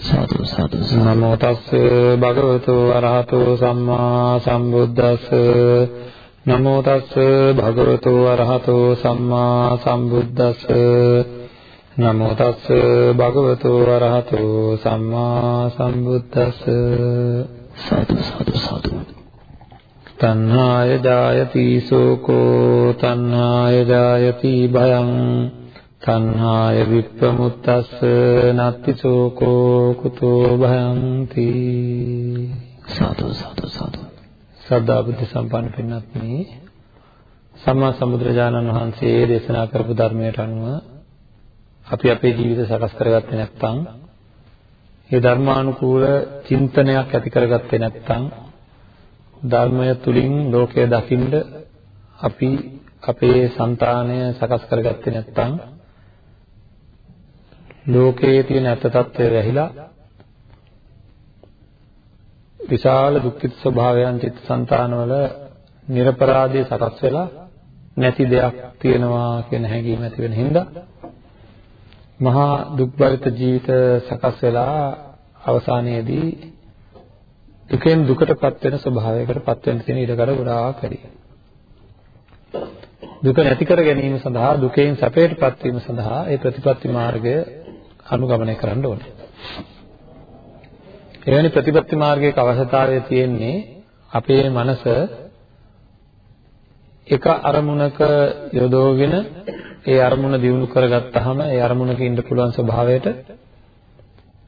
සාදු සාදු නමෝ තස්ස භගවතු අරහතෝ සම්මා සම්බුද්දස්ස. නමෝ තස්ස භගවතු අරහතෝ සම්මා සම්බුද්දස්ස. නමෝ තස්ස භගවතු වරහතෝ සම්මා සම්බුද්දස්ස. සාදු සාදු සාදු. තණ්හාය ජායති සෝකෝ තණ්හාය ජායති භයං තණ්හාය විප්පමුත්තස්ස නත්ති සෝකෝ කුතෝ භයන්ති සාදු සාදු සාදු. සද්ධා බුද්ධ සම්පන්න පින්වත්නි සම්මා සම්බුදුරජාණන් වහන්සේ දේශනා කරපු ධර්මයට අනුව අපි අපේ ජීවිත සකස් කරගත්තේ නැත්නම් ඒ ධර්මානුකූල චින්තනයක් ඇති කරගත්තේ නැත්නම් ධර්මය තුලින් ලෝකය දකින්න අපි අපේ సంతානය සකස් කරගත්තේ නැත්නම් ලෝකයේ තියෙන ඇත්ත తත්වය වැහිලා විශාල දුක්ඛිත ස්වභාවයන් චිත්තසංතානවල නිර්පරාදී සකස් වෙලා නැති දෙයක් තියෙනවා කියන හැඟීම ඇති වෙන හින්දා මහා දුක්බරිත ජීවිත සකස් වෙලා අවසානයේදී දුකෙන් දුකටපත් වෙන ස්වභාවයකටපත් වෙන්න තියෙන ඉඩකඩ ගොඩාක් වැඩි. දුක නැති කර ගැනීම සඳහා දුකෙන් සැපයටපත් වීම සඳහා ඒ ප්‍රතිපත්ති මාර්ගය අනුගමනය කරන්න ඕනේ. එවැනි ප්‍රතිපත්ති මාර්ගයක අවශ්‍යතාවය තියෙන්නේ අපේ මනස එක අරමුණක යොදවගෙන ඒ අරමුණ දියුණු කරගත්තාම ඒ අරමුණක ඉන්න පුළුවන් ස්වභාවයට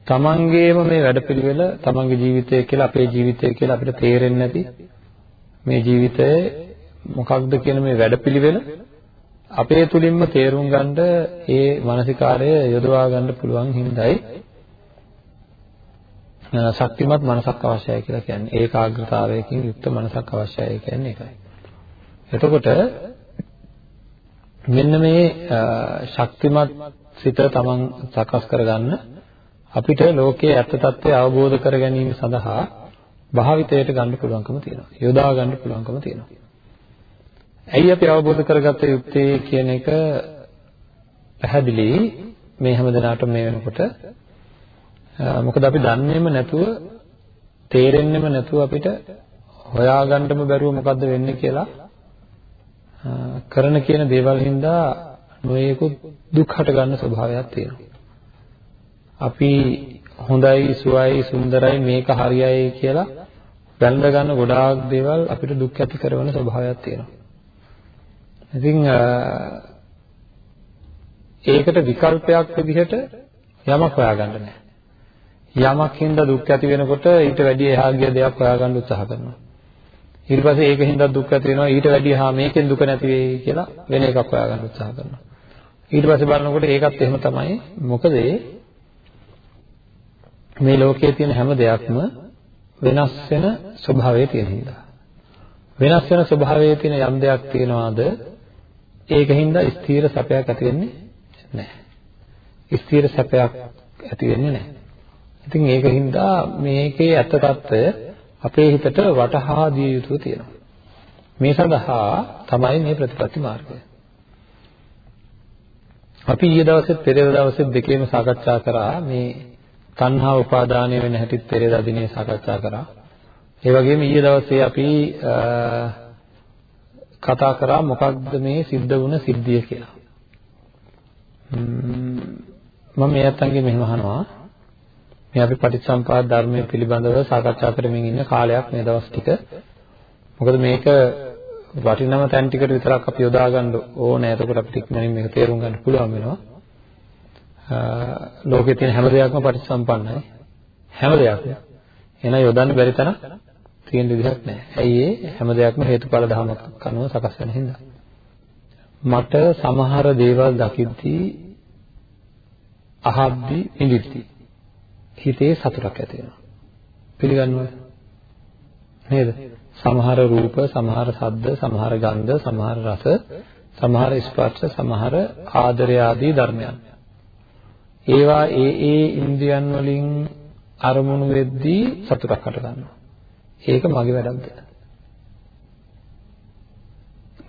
තමන්ගේම මේ වැඩපිළිවෙල තමන්ගේ ජීවිතය කියලා අපේ ජීවිතය කියලා අපිට තේරෙන්නේ නැති මේ ජීවිතය මොකක්ද කියන මේ වැඩපිළිවෙල අපේ තුලින්ම තේරුම් ගන්න ඒ මානසිකාරය යොදවා ගන්න පුළුවන් හින්දායි ශක්තිමත් මනසක් අවශ්‍යයි කියලා කියන්නේ ඒකාග්‍රතාවයකින් යුක්ත මනසක් අවශ්‍යයි කියන්නේ ඒකයි. එතකොට මෙන්න මේ ශක්තිමත් සිත තමන් සකස් කරගන්න අපිට ලෝකයේ ඇත්ත తත්වය අවබෝධ කර ගැනීම සඳහා භාවිතයට ගන්න පුළුවන්කම තියෙනවා. යොදා ගන්න පුළුවන්කම තියෙනවා. ඇයි අපි අවබෝධ කරගත්ත යුත්තේ කියන එක පැහැදිලි මේ හැමදෙනාටම මේ වෙනකොට මොකද අපි දන්නේම නැතුව තේරෙන්නෙම නැතුව අපිට හොයාගන්නම බැරුව මොකද්ද වෙන්නේ කියලා කරන කියන දේවල් හින්දා නොයෙකුත් දුක් හට ගන්න ස්වභාවයක් තියෙනවා. අපි හොඳයි, සුවයි, සුන්දරයි, මේක හරියයි කියලා වැළඳ ගන්න ගොඩාක් දේවල් අපිට දුක් ඇති කරන ස්වභාවයක් තියෙනවා. ඉතින් ඒකට විකල්පයක් විදිහට යමක් හොයාගන්න නැහැ. යමක් හින්දා දුක් ඇති වෙනකොට ඊට වැඩිය එහා ගිය දෙයක් හොයාගන්න උත්සාහ කරනවා. ඊට පස්සේ ඒකෙන් දුක් ඇති වෙනවා ඊට වැඩිය හා මේකෙන් දුක නැති වෙයි කියලා වෙන එකක් හොයාගන්න උත්සාහ කරනවා ඊට පස්සේ බලනකොට ඒකත් එහෙම තමයි මොකද මේ ලෝකයේ තියෙන හැම දෙයක්ම වෙනස් වෙන ස්වභාවයේ තියෙන හින්දා වෙනස් වෙන ස්වභාවයේ තියෙන යම් දෙයක් තියනවාද ඒකින්ද ස්ථීර සැපයක් ඇති වෙන්නේ නැහැ. ස්ථීර සැපයක් ඇති වෙන්නේ නැහැ. ඉතින් ඒකින්ද මේකේ ඇත්ත తত্ত্বය අපේ හිතට වටහා දිය යුතුව තියෙනවා. මේ සඳහා තමයි මේ ප්‍රතිපatti මාර්ගය. අපි ඊයේ දවසේ පෙරේද දවසේ දෙකේම සාකච්ඡා කරා මේ තණ්හා උපාදානය වෙන හැටිත් පෙරේද දිනේ සාකච්ඡා කරා. ඒ වගේම ඊයේ දවසේ අපි කතා කරා මොකක්ද මේ සිද්ධ වුණ සිද්ධිය කියලා. මම මේ අතංගේ මෙහෙම අහනවා මේ අපි පටිච්චසම්පාද ධර්මයේ පිළිබඳව සාකච්ඡා කරමින් ඉන්න කාලයක් මේ දවස් ටික. මොකද මේක වටිනම තැන් ටිකට විතරක් අපි යොදා ගන්න ඕනේ. එතකොට අපිට ඉක්මනින් මේක තේරුම් ගන්න පුළුවන් වෙනවා. ලෝකේ තියෙන හැම දෙයක්ම පටිච්චසම්පන්නයි. හැම දෙයක්ම. එහෙනම් යොදන්න බැරි තරම් තියෙන විදිහක් නැහැ. ඇයි ඒ හැම දෙයක්ම හේතුඵල ධමයක් අනුව සකස් වෙන හින්දා. මට සමහර දේවල් දකිද්දී අහද්දී ඉඳිද්දී හිතේ සතුටක් ඇති වෙනවා. පිළිගන්නවද? නේද? සමහර රූප, සමහර ශබ්ද, සමහර ගන්ධ, සමහර රස, සමහර ස්පර්ශ, සමහර ආදරය ආදී ධර්මයන්. ඒවා ඒ ඒ ඉන්ද්‍රියන් වලින් අරමුණු වෙද්දී සතුටක් හට ගන්නවා. ඒක මගේ වැඩක්ද?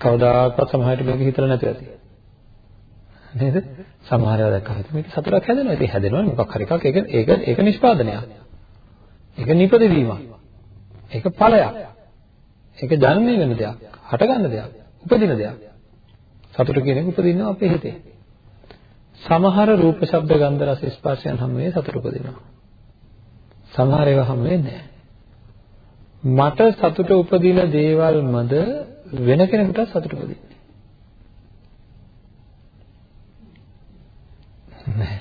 කවදාකවත් සමහරට මේක හිතලා නැතුව ඇති. නේද? සමහර ඒවා දැක්කම මේක සතුටක් හැදෙනවා. ඉතින් හැදෙනවා මොකක් හරි එකක්. ඒක ඒක ඒක නිෂ්පාදනයක්. ඒක නිපදවීමක්. ඒක ඵලයක්. ඒක ජන්මය වෙන දෙයක්. හටගන්න දෙයක්. උපදින දෙයක්. සතුට කියන එක උපදිනවා අපේ හිතේ. සමහර රූප, ශබ්ද, ගන්ධ, රස, ස්පර්ශයන් හැම වෙලේ සතුට උපදිනවා. සමහර ඒවා හැම වෙලේ නැහැ. මට සතුට උපදින දේවල්මද වෙන කෙනෙකුට සතුට උපදින්නේ. නැහැ.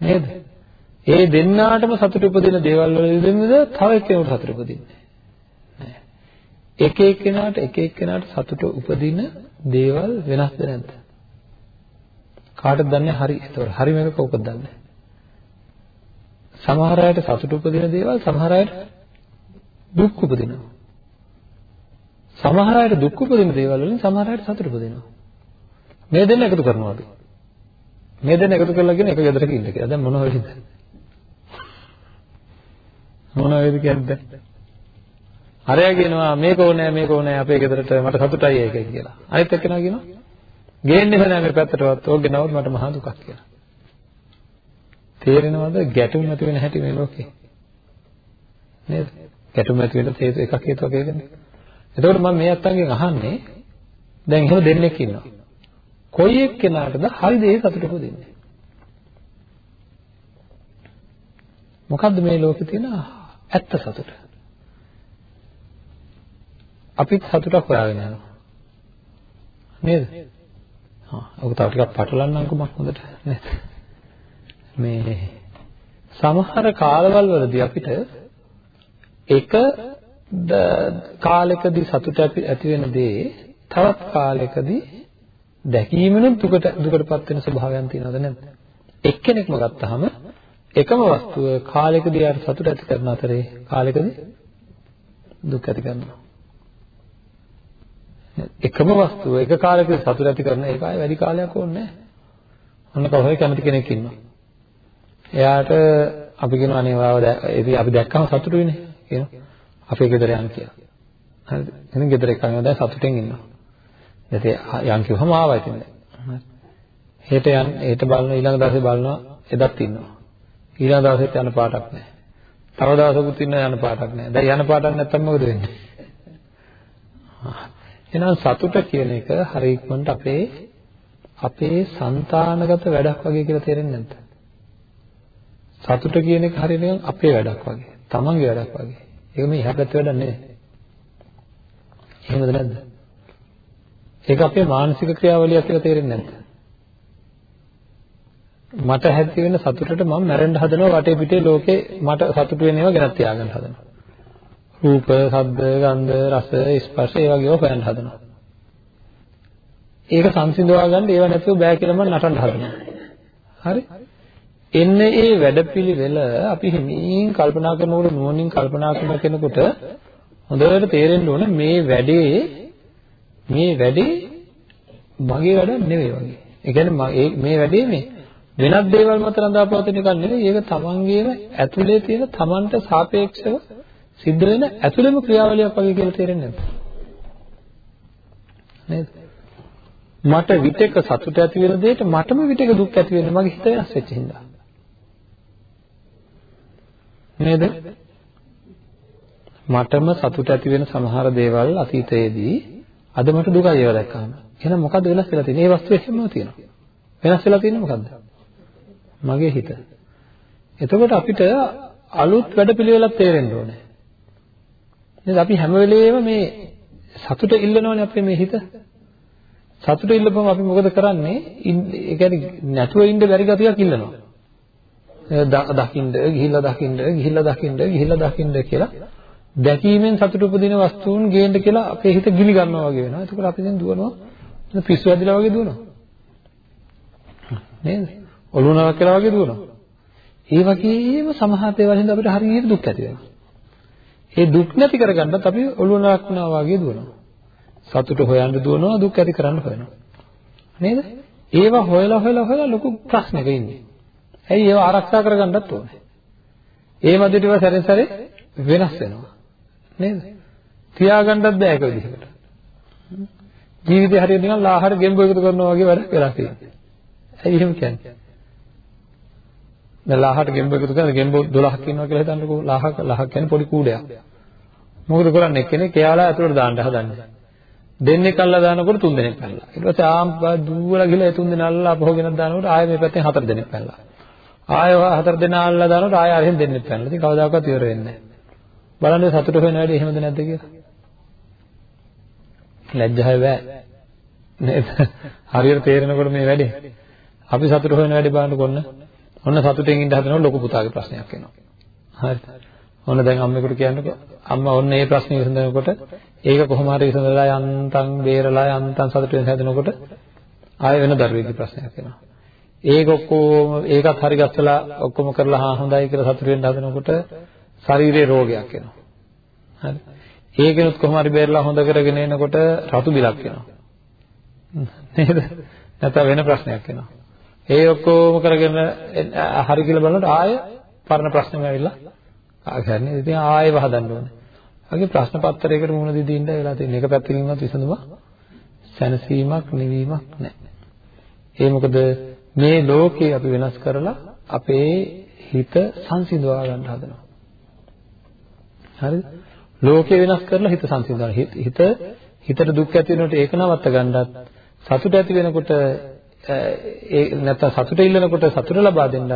නේද? ඒ දෙන්නාටම සතුට උපදින දේවල් වලින්ද තව එක්කෙනෙකුට සතුට උපදින්නේ නැහැ. එක එක්කෙනාට එක එක්කෙනාට සතුට උපදින දේවල් වෙනස්ද නැද්ද? කාටද දන්නේ හරි? ඒතකොට හරි මේක කවුකද දන්නේ? සමහර අයට සතුට උපදින දේවල් සමහර අයට දුක් උපදිනවා. සමහර අයට දුක් උපදින දේවල් වලින් සමහර අයට සතුට උපදිනවා. මේ දෙන්න එකතු කරනවා අපි. මේ දෙන්න එකතු කරලා කියන එක ගෙදරක ඉන්න කියලා. දැන් මොනව වෙයිද? මොනව වෙයිද කියන්නේ? අරයා කියනවා මේක ඕනේ මේක ඕනේ අපේ ගෙදරට මට සතුටයි ඒක කියලා. අනිත් එක්කෙනා කියනවා ගේන්නේ නැහැ මේ පැත්තටවත් ඕක ගෙනවොත් මට මහා දුකක් කියලා. තේරෙනවද ගැටුම් ඇති වෙන හැටි මේ ලෝකේ? නේද? ගැටුම් ඇති වෙන හේතු එකක් හේතුවක් ඒකනේ. එතකොට මම මේ අත්තන්ගෙන් අහන්නේ දැන් එහෙම දෙන්නෙක් ඉන්නවා. කොයි එක්කෙනාටද හරි දේ සතුට උපදින්නේ? මොකද්ද මේ ලෝකේ තියෙන ඇත්ත සතුට? අපිත් සතුටක් හොයාගෙන යනවා. නේද? හා ඔක තව ටිකක් පටලන්නම්කෝ මක් හොඳට නේද? මේ සමහර කාලවල වලදී අපිට එක කාලයකදී සතුට ඇති වෙන දේ තවත් කාලයකදී දැකීමෙන් දුකට දුකටපත් වෙන ස්වභාවයන් තියෙනවද නැද්ද? එක්කෙනෙක්ම ගත්තාම එකම වස්තුව කාලයකදී ආර සතුට ඇති කරන අතරේ කාලයකදී දුක් ඇති කරනවා. එකම වස්තුව එක කාලයකදී සතුට ඇති කරන එක ආයේ වැඩි කාලයක් ඕනේ නැහැ. ඔන්න කවුරුහරි කැමති කෙනෙක් ඉන්නවා. එයාට අපි කියනවා අනේ වාව අපි දැක්කම සතුටු වෙන්නේ කියනවා. අපේ ගෙදර යන්න කියලා. හරිද? එහෙනම් ගෙදර එකම දැන් සතුටෙන් ඉන්නවා. ඉතින් යන් කිව්වම ආවා ඉතින් දැන්. හරි. හෙට යන්න හෙට බලන ඊළඟ දවසේ බලනවා එදත් ඉන්නවා. ඊළඟ දවසෙත් යන පාටක් නැහැ. තව දවසකුත් ඉන්න යන පාටක් නැහැ. දැන් යන පාටක් නැත්තම් මොකද වෙන්නේ? එහෙනම් සතුට කියන එක හරි ඉක්මනට අපේ අපේ సంతානගත වැඩක් වගේ කියලා තේරෙන්නේ නැද්ද? සතුට කියන එක හරියනම් අපේ වැඩක් වගේ, තමන්ගේ වැඩක් වගේ. ඒක මේ එහා පැත්තේ වැඩක් නෙවෙයි. එහෙමද නැද්ද? ඒක අපේ මානසික ක්‍රියාවලියක් කියලා තේරෙන්නේ නැද්ද? මට හැදි වෙන සතුටට මම මැරෙන්න හදනවා වටේ පිටේ ලෝකේ මට සතුට වෙන ඒවා ගෙනත් තියාගන්න හදනවා. රූප, ශබ්ද, ගන්ධ, රස, ස්පර්ශ ඒ වගේ ඒවා හොයන්න හදනවා. ඒක සංසිඳවා ගන්න ඒව නැතුව බෑ කියලා මම නටන්න හදනවා. හරි? එන්නේ ඒ වැඩපිළිවෙල අපි හිමින් කල්පනා කරනකොට නුවණින් කල්පනා කරන කෙනෙකුට හොඳට තේරෙන්න ඕන මේ වැඩේ මේ වැඩේ මගේ වැඩ නෙවෙයි වගේ. ඒ කියන්නේ මේ වැඩේ මේ වෙනත් දේවල් මත රඳාපවතින එකක් නෙවෙයි. ඒක තමන්ගේම ඇතුලේ තියෙන තමන්ට සාපේක්ෂව සිද්ධ වෙන ඇතුළේම ක්‍රියාවලියක් වගේ කියලා තේරෙන්නේ නැද්ද? නේද? මට විතක සතුට ඇති වෙන දෙයට මටම විතක දුක් ඇති වෙන මගේ හිත වෙනස් වෙච්ච හින්දා. නේද? මටම සතුට ඇති වෙන සමහර දේවල් අතීතයේදී අද මට දුකයි ඒවා දැක්කම. එහෙනම් මොකද්ද වෙනස් වෙලා තියෙන්නේ? මේ වස්තුව එහෙමම තියෙනවා. වෙනස් වෙලා තියෙන්නේ මොකද්ද? මගේ හිත. එතකොට අපිට අලුත් වැඩපිළිවෙලක් තේරෙන්න ඕනේ. නේද? අපි හැම වෙලේම මේ සතුට ඉල්ලනවනේ අපේ මේ හිත. සතුට ඉල්ලපුවම අපි මොකද කරන්නේ? ඒ කියන්නේ නැතුව ඉන්න බැරි ගතියක් ඉල්ලනවා. දකින්න, ගිහිල්ලා දකින්න, ගිහිල්ලා දකින්න, ගිහිල්ලා දකින්න කියලා දැකීමෙන් සතුට උපදින වස්තුන් ගේන්න කියලා අපේ හිත ගිලි ගන්නවා වගේ වෙනවා. එතකොට අපි දැන් දුවනවා පිස්සු ඇදිලා වගේ දුවනවා. නේද? ඔළුව නරක් කියලා වගේ දුවනවා. ඒ වගේම සමහර දේවල් හින්දා අපිට හරියට දුක් ඇති වෙනවා. ඒ දුක් නැති කරගන්නත් අපි ඔළුව නරක්නවා වගේ දුවනවා. සතුට හොයන්න දුවනවා දුක් ඇති කරන්න හොයනවා. නේද? ඒවා හොයලා හොයලා හොයලා ලොකු ප්‍රශ්නක ඉන්නේ. ඇයි ඒවා ආරක්ෂා කරගන්නත් ඕනේ. ඒ මැදට ඒවා සැරෙන් සැරේ වෙනස් වෙනවා. නේද? තියාගන්නත් බෑ ඒක විදිහකට. ජීවිතේ හරියට නිකන් ලාහර ගෙම්බ එකතු කරනවා වගේ වැඩ වෙලා තියෙනවා. ඇයි එහෙම කියන්නේ? දැන් ලාහට ගෙම්බ එකතු කරලා ගෙම්බ 12ක් ඉන්නවා කියලා හිතන්නකෝ. ලාහක ලාහක් කියන්නේ පොඩි කූඩයක්. මොකද කරන්නේ එක්කෙනෙක් එයාලා ඇතුළට දාන්න හදන්නේ. දෙන්නෙක් අල්ලලා දානකොට තුන් දෙනෙක් පැනලා. ඊට පස්සේ ආම් දුවලා ගිහලා ඒ තුන් දෙනා අල්ලලා අපහොගෙනක් දානකොට ආයෙ මේ පැත්තෙන් හතර දෙනෙක් පැනලා. ආයෙ හතර දෙනා අල්ලලා දානකොට ආයෙ අරහෙන් දෙන්නෙක් පැනලා. ඉතින් කවදාකවත් ඉවර වෙන්නේ නැහැ. බලන්න සතුට වෙන වැඩි එහෙමද නැද්ද කියලා. ලැජ්ජාය බෑ. නේද? හරියට තේරෙනකොට මේ වැඩේ. අපි සතුට වෙන වැඩි බලන්න කොන්න. ඔන්න සතුටෙන් ඉඳ හදනකොට ලොකු පුතාගේ ප්‍රශ්නයක් එනවා. හරිද? ඔන්න දැන් අම්මෙකුට කියන්නකෝ අම්මා ඔන්න මේ ප්‍රශ්නේ විසඳනකොට ඒක කොහොම හරි විසඳලා යන්තම් බේරලා යන්තම් සතුට වෙන හැදෙනකොට ආයෙ වෙන දරුවෙක්ගේ ප්‍රශ්නයක් එනවා. ඒක ඔක්කොම ඒකත් හරි ගස්සලා ඔක්කොම කරලා හා හොඳයි කියලා සතුට වෙන්න හදනකොට ශරීරේ රෝගයක් එනවා. හරි. ඒකෙනුත් කොහොම හරි බේරලා හොඳ කරගෙන එනකොට රතු බිලක් එනවා. නේද? නැත්නම් වෙන ප්‍රශ්නයක් එනවා. ඒ ඔක්කොම කරගෙන හරි කියලා බලනකොට ආයෙ පරණ ප්‍රශ්නෙම ඇවිල්ලා ආගන්නේ. ඉතින් ආයෙ වහදන්න ඕනේ. වගේ ප්‍රශ්න පත්‍රයකට මුහුණ දෙදී ඉඳලා වෙලා තියෙන එක පැත්තකින්වත් විසඳුමක් සැනසීමක් නිවීමක් නැහැ. ඒ මොකද මේ ලෝකේ අපි වෙනස් කරලා අපේ හිත සංසිඳවා ගන්න හදනවා. හරිද? ලෝකේ වෙනස් කරලා හිත සංසිඳනවා. හිත හිතට දුක් ඇති වෙනකොට ඒක නවත්ත ගන්නත් සතුට ඇති වෙනකොට ඒ නැත්නම් සතුට ඉල්ලනකොට සතුට ලබා දෙන්නත්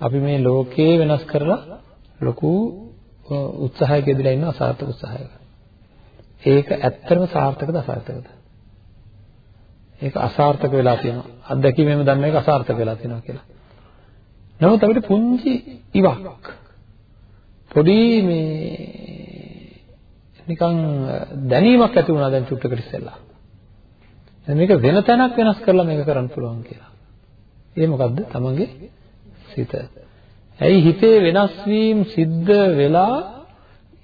අපි මේ ලෝකේ වෙනස් කරලා ලොකු උත්සාහයක යෙදලා ඉන්න අසාර්ථක උත්සාහයක. ඒක ඇත්තටම සාර්ථකද අසාර්ථකද? ඒක අසාර්ථක වෙලා තියෙනවා. අත්දැකීමෙන් දන්න එක අසාර්ථක වෙලා තියෙනවා කියලා. නමුත් අපිට පුංචි ඉවක් පොඩි මේ නිකන් දැනීමක් ඇති වුණා දැන් චුට්ටකට ඉස්සෙල්ලා. දැන් මේක වෙන තැනක් වෙනස් කරලා මේක කරන්න පුළුවන් කියලා. ඒ මොකද්ද? තමන්ගේ සිත. ඇයි හිතේ වෙනස් වීම සිද්ධ වෙලා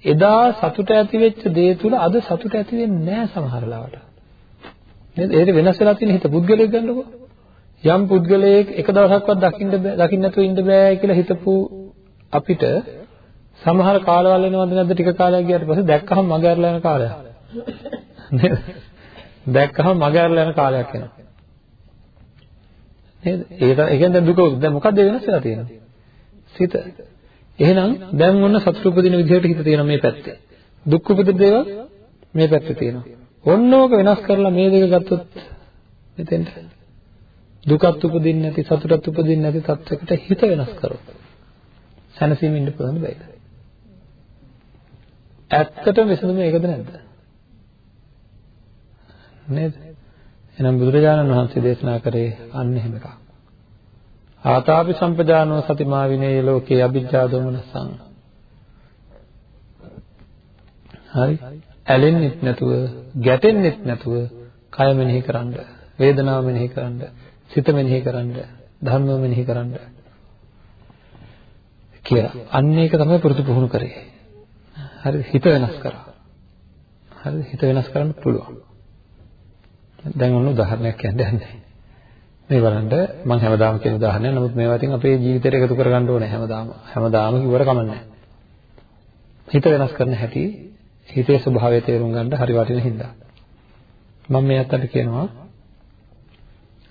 එදා සතුට ඇති වෙච්ච දේ තුල අද සතුට ඇති වෙන්නේ නැහැ සමහර ලාවට. නේද? ඒක වෙනස් වෙලා තියෙන හිත පුද්ගලයෙක් ගන්නකො. යම් පුද්ගලයෙක් එක දවසක්වත් දකින්න දකින්න නැතුව ඉන්න බෑ කියලා හිතපු අපිට සමහර කාලවල එනවද නැද්ද ටික කාලයක් ගියාට පස්සේ දැක්කහම මග ඇරලා යන කාලයක්. නේද? දැක්කහම මග ඇරලා යන කාලයක් එනවා. නේද? ඒක ඒ කියන්නේ දුක දැන් මොකද්ද වෙනස් වෙලා තියෙන්නේ? සිත. එහෙනම් දැන් ඔන්න සතුට උපදින විදිහට හිත තියෙනවා මේ පැත්තේ. දුක් උපදින දේවල් මේ පැත්තේ තියෙනවා. ඔන්න ඕක වෙනස් කරලා මේ දෙක ගත්තොත් මෙතෙන්ට දුකත් උපදින්නේ නැති සතුටත් උපදින්නේ නැති තත්යකට හිත වෙනස් කරොත් සැනසීමෙන් ඉන්න පුළුවන් බෑද? ඇත්තටම විසඳුම ඒකද නැද්ද? නේද? එහෙනම් බුදුරජාණන් වහන්සේ දේශනා කරේ අන්න එහෙම එකක්. ආතාපි සම්පජානෝ සතිමා විනේ ලෝකේ අභිජ්ජා දොමනසං හරි ඇලෙන්නෙත් නැතුව ගැටෙන්නෙත් නැතුව කය මෙනෙහි කරන්න වේදනාව මෙනෙහි කරන්න සිත මෙනෙහි කරන්න ධර්ම මෙනෙහි කරන්න කියලා. අන්න ඒක තමයි පුරුදු පුහුණු කරේ. හරි හිත වෙනස් කරා. හරි හිත වෙනස් කරන්න පුළුවන්. දැන් ඔන්න උදාහරණයක් කියන්න යන්නේ. මේ බලන්න මම හැමදාම කියන උදාහරණයක්. නමුත් මේවා ඉතින් අපේ ජීවිතයට එකතු කරගන්න ඕනේ හැමදාම. හැමදාම කිව්වට කමන්නේ හිත වෙනස් කරන හැටි හිතේ ස්වභාවය තේරුම් ගන්න හරි වටින හින්දා. මම මේ අතට කියනවා